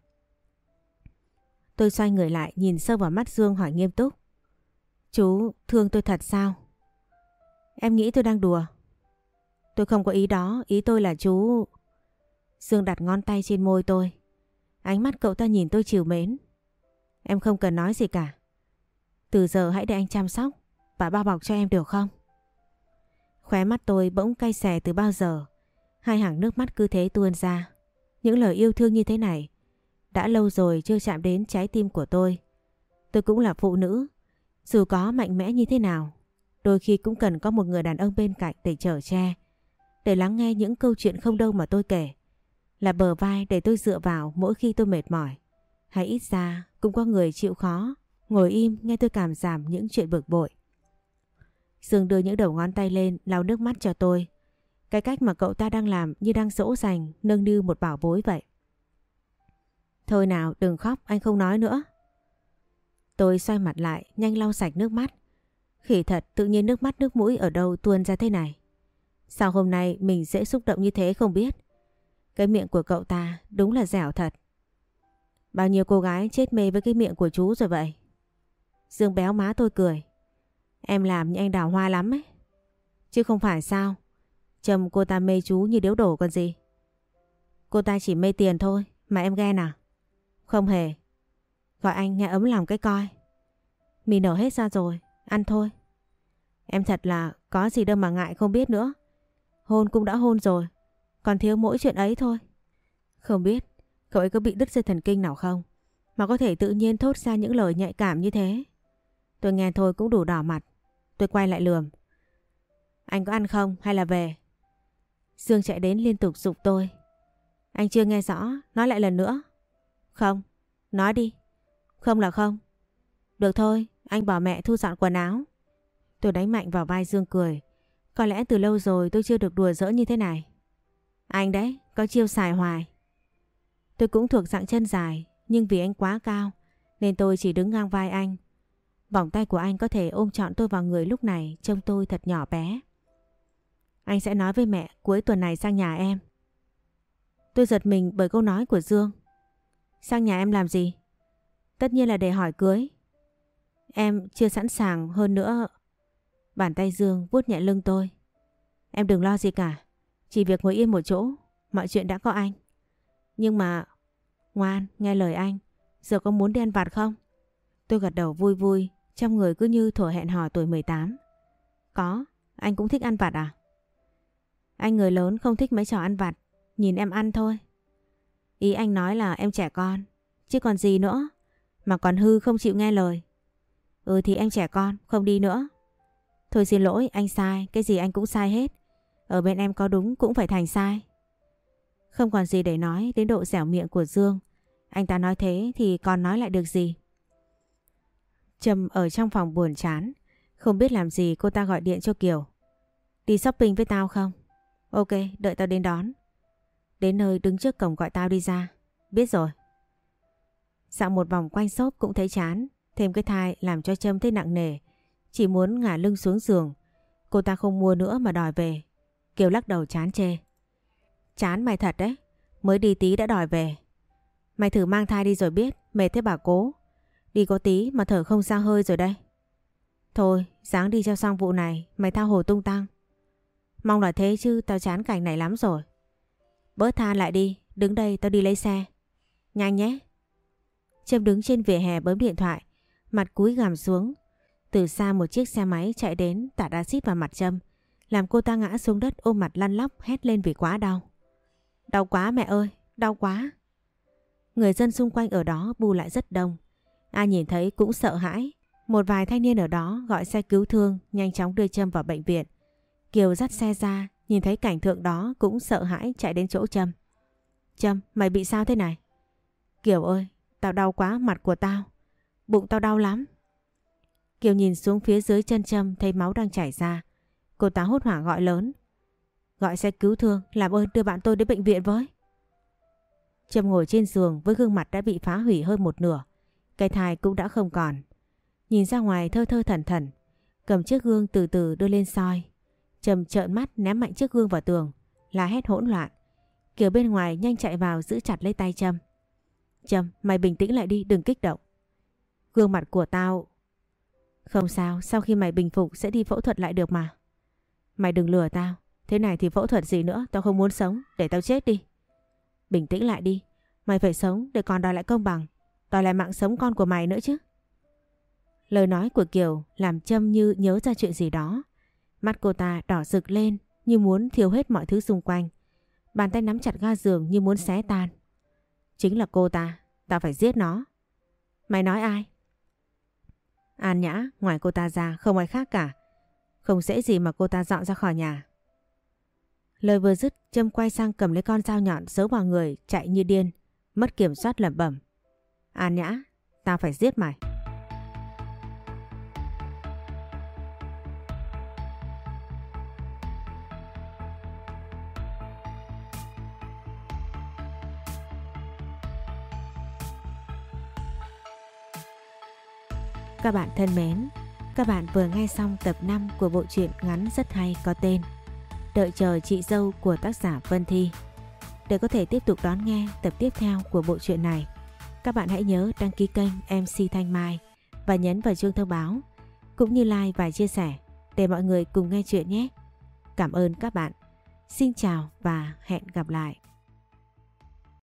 Tôi xoay người lại nhìn sâu vào mắt Dương hỏi nghiêm túc. Chú thương tôi thật sao? Em nghĩ tôi đang đùa. Tôi không có ý đó, ý tôi là chú... Dương đặt ngón tay trên môi tôi. Ánh mắt cậu ta nhìn tôi chiều mến. Em không cần nói gì cả. Từ giờ hãy để anh chăm sóc và bao bọc cho em được không? Khóe mắt tôi bỗng cay xè từ bao giờ. Hai hàng nước mắt cứ thế tuôn ra. Những lời yêu thương như thế này đã lâu rồi chưa chạm đến trái tim của tôi. Tôi cũng là phụ nữ. Dù có mạnh mẽ như thế nào, đôi khi cũng cần có một người đàn ông bên cạnh để chở che. Để lắng nghe những câu chuyện không đâu mà tôi kể. Là bờ vai để tôi dựa vào mỗi khi tôi mệt mỏi. Hay ít ra cũng có người chịu khó Ngồi im nghe tôi cảm giảm những chuyện bực bội. Dương đưa những đầu ngón tay lên lau nước mắt cho tôi. Cái cách mà cậu ta đang làm như đang dỗ dành, nâng niu một bảo bối vậy. Thôi nào, đừng khóc, anh không nói nữa. Tôi xoay mặt lại, nhanh lau sạch nước mắt. Khỉ thật, tự nhiên nước mắt nước mũi ở đâu tuôn ra thế này. Sao hôm nay mình dễ xúc động như thế không biết. Cái miệng của cậu ta đúng là dẻo thật. Bao nhiêu cô gái chết mê với cái miệng của chú rồi vậy. Dương béo má tôi cười. Em làm như anh đào hoa lắm ấy. Chứ không phải sao. Trầm cô ta mê chú như điếu đổ còn gì. Cô ta chỉ mê tiền thôi mà em ghen à? Không hề. Gọi anh nghe ấm lòng cái coi. Mì nở hết ra rồi, ăn thôi. Em thật là có gì đâu mà ngại không biết nữa. Hôn cũng đã hôn rồi, còn thiếu mỗi chuyện ấy thôi. Không biết cậu ấy có bị đứt dây thần kinh nào không? Mà có thể tự nhiên thốt ra những lời nhạy cảm như thế. Tôi nghe thôi cũng đủ đỏ mặt. Tôi quay lại lườm. Anh có ăn không hay là về? Dương chạy đến liên tục dục tôi. Anh chưa nghe rõ, nói lại lần nữa. Không, nói đi. Không là không. Được thôi, anh bỏ mẹ thu dọn quần áo. Tôi đánh mạnh vào vai Dương cười. Có lẽ từ lâu rồi tôi chưa được đùa giỡn như thế này. Anh đấy, có chiêu xài hoài. Tôi cũng thuộc dạng chân dài, nhưng vì anh quá cao, nên tôi chỉ đứng ngang vai anh. Vòng tay của anh có thể ôm trọn tôi vào người lúc này trông tôi thật nhỏ bé. Anh sẽ nói với mẹ cuối tuần này sang nhà em. Tôi giật mình bởi câu nói của Dương. Sang nhà em làm gì? Tất nhiên là để hỏi cưới. Em chưa sẵn sàng hơn nữa. Bàn tay Dương vuốt nhẹ lưng tôi. Em đừng lo gì cả. Chỉ việc ngồi yên một chỗ. Mọi chuyện đã có anh. Nhưng mà... Ngoan, nghe lời anh. Giờ có muốn đi ăn vặt không? Tôi gật đầu vui vui. Trong người cứ như thổi hẹn hò tuổi 18. Có. Anh cũng thích ăn vặt à? Anh người lớn không thích mấy trò ăn vặt. Nhìn em ăn thôi. Ý anh nói là em trẻ con. Chứ còn gì nữa. Mà còn hư không chịu nghe lời. Ừ thì em trẻ con, không đi nữa. Thôi xin lỗi, anh sai, cái gì anh cũng sai hết. Ở bên em có đúng cũng phải thành sai. Không còn gì để nói đến độ dẻo miệng của Dương. Anh ta nói thế thì còn nói lại được gì. Trầm ở trong phòng buồn chán. Không biết làm gì cô ta gọi điện cho Kiều. Đi shopping với tao không? Ok, đợi tao đến đón. Đến nơi đứng trước cổng gọi tao đi ra. Biết rồi. Dạo một vòng quanh xốp cũng thấy chán. Thêm cái thai làm cho Trâm thấy nặng nề. Chỉ muốn ngả lưng xuống giường. Cô ta không mua nữa mà đòi về. Kiều lắc đầu chán chê. Chán mày thật đấy. Mới đi tí đã đòi về. Mày thử mang thai đi rồi biết. Mệt thế bà cố. Đi có tí mà thở không ra hơi rồi đây. Thôi, dáng đi cho xong vụ này. Mày thao hồ tung tăng. Mong là thế chứ tao chán cảnh này lắm rồi. Bớt tha lại đi. Đứng đây tao đi lấy xe. Nhanh nhé. Trâm đứng trên vỉa hè bấm điện thoại, mặt cúi gằm xuống. Từ xa một chiếc xe máy chạy đến tạt axit vào mặt Trâm, làm cô ta ngã xuống đất ôm mặt lăn lóc hét lên vì quá đau. Đau quá mẹ ơi, đau quá. Người dân xung quanh ở đó bu lại rất đông. Ai nhìn thấy cũng sợ hãi. Một vài thanh niên ở đó gọi xe cứu thương nhanh chóng đưa Trâm vào bệnh viện. Kiều dắt xe ra, nhìn thấy cảnh tượng đó cũng sợ hãi chạy đến chỗ Trâm. Trâm, mày bị sao thế này? Kiều ơi, Tao đau quá mặt của tao. Bụng tao đau lắm. Kiều nhìn xuống phía dưới chân Trâm thấy máu đang chảy ra. Cô ta hốt hoảng gọi lớn. Gọi xe cứu thương làm ơn đưa bạn tôi đến bệnh viện với. Trâm ngồi trên giường với gương mặt đã bị phá hủy hơn một nửa. Cái thai cũng đã không còn. Nhìn ra ngoài thơ thơ thần thần. Cầm chiếc gương từ từ đưa lên soi. Trầm trợn mắt ném mạnh chiếc gương vào tường. La hét hỗn loạn. Kiều bên ngoài nhanh chạy vào giữ chặt lấy tay Trâm. Trâm, mày bình tĩnh lại đi, đừng kích động. Gương mặt của tao... Không sao, sau khi mày bình phục sẽ đi phẫu thuật lại được mà. Mày đừng lừa tao. Thế này thì phẫu thuật gì nữa, tao không muốn sống, để tao chết đi. Bình tĩnh lại đi, mày phải sống để còn đòi lại công bằng, đòi lại mạng sống con của mày nữa chứ. Lời nói của Kiều làm Trâm như nhớ ra chuyện gì đó. Mắt cô ta đỏ rực lên như muốn thiêu hết mọi thứ xung quanh. Bàn tay nắm chặt ga giường như muốn xé tan. Chính là cô ta, ta phải giết nó. Mày nói ai? An Nhã, ngoài cô ta ra không ai khác cả. Không dễ gì mà cô ta dọn ra khỏi nhà. Lời vừa dứt, Trâm quay sang cầm lấy con dao nhọn giấu vào người, chạy như điên, mất kiểm soát lẩm bẩm. An Nhã, ta phải giết mày. Các bạn thân mến, các bạn vừa nghe xong tập 5 của bộ truyện ngắn rất hay có tên Đợi chờ chị dâu của tác giả Vân Thi. Để có thể tiếp tục đón nghe tập tiếp theo của bộ truyện này, các bạn hãy nhớ đăng ký kênh MC Thanh Mai và nhấn vào chuông thông báo, cũng như like và chia sẻ để mọi người cùng nghe chuyện nhé. Cảm ơn các bạn. Xin chào và hẹn gặp lại.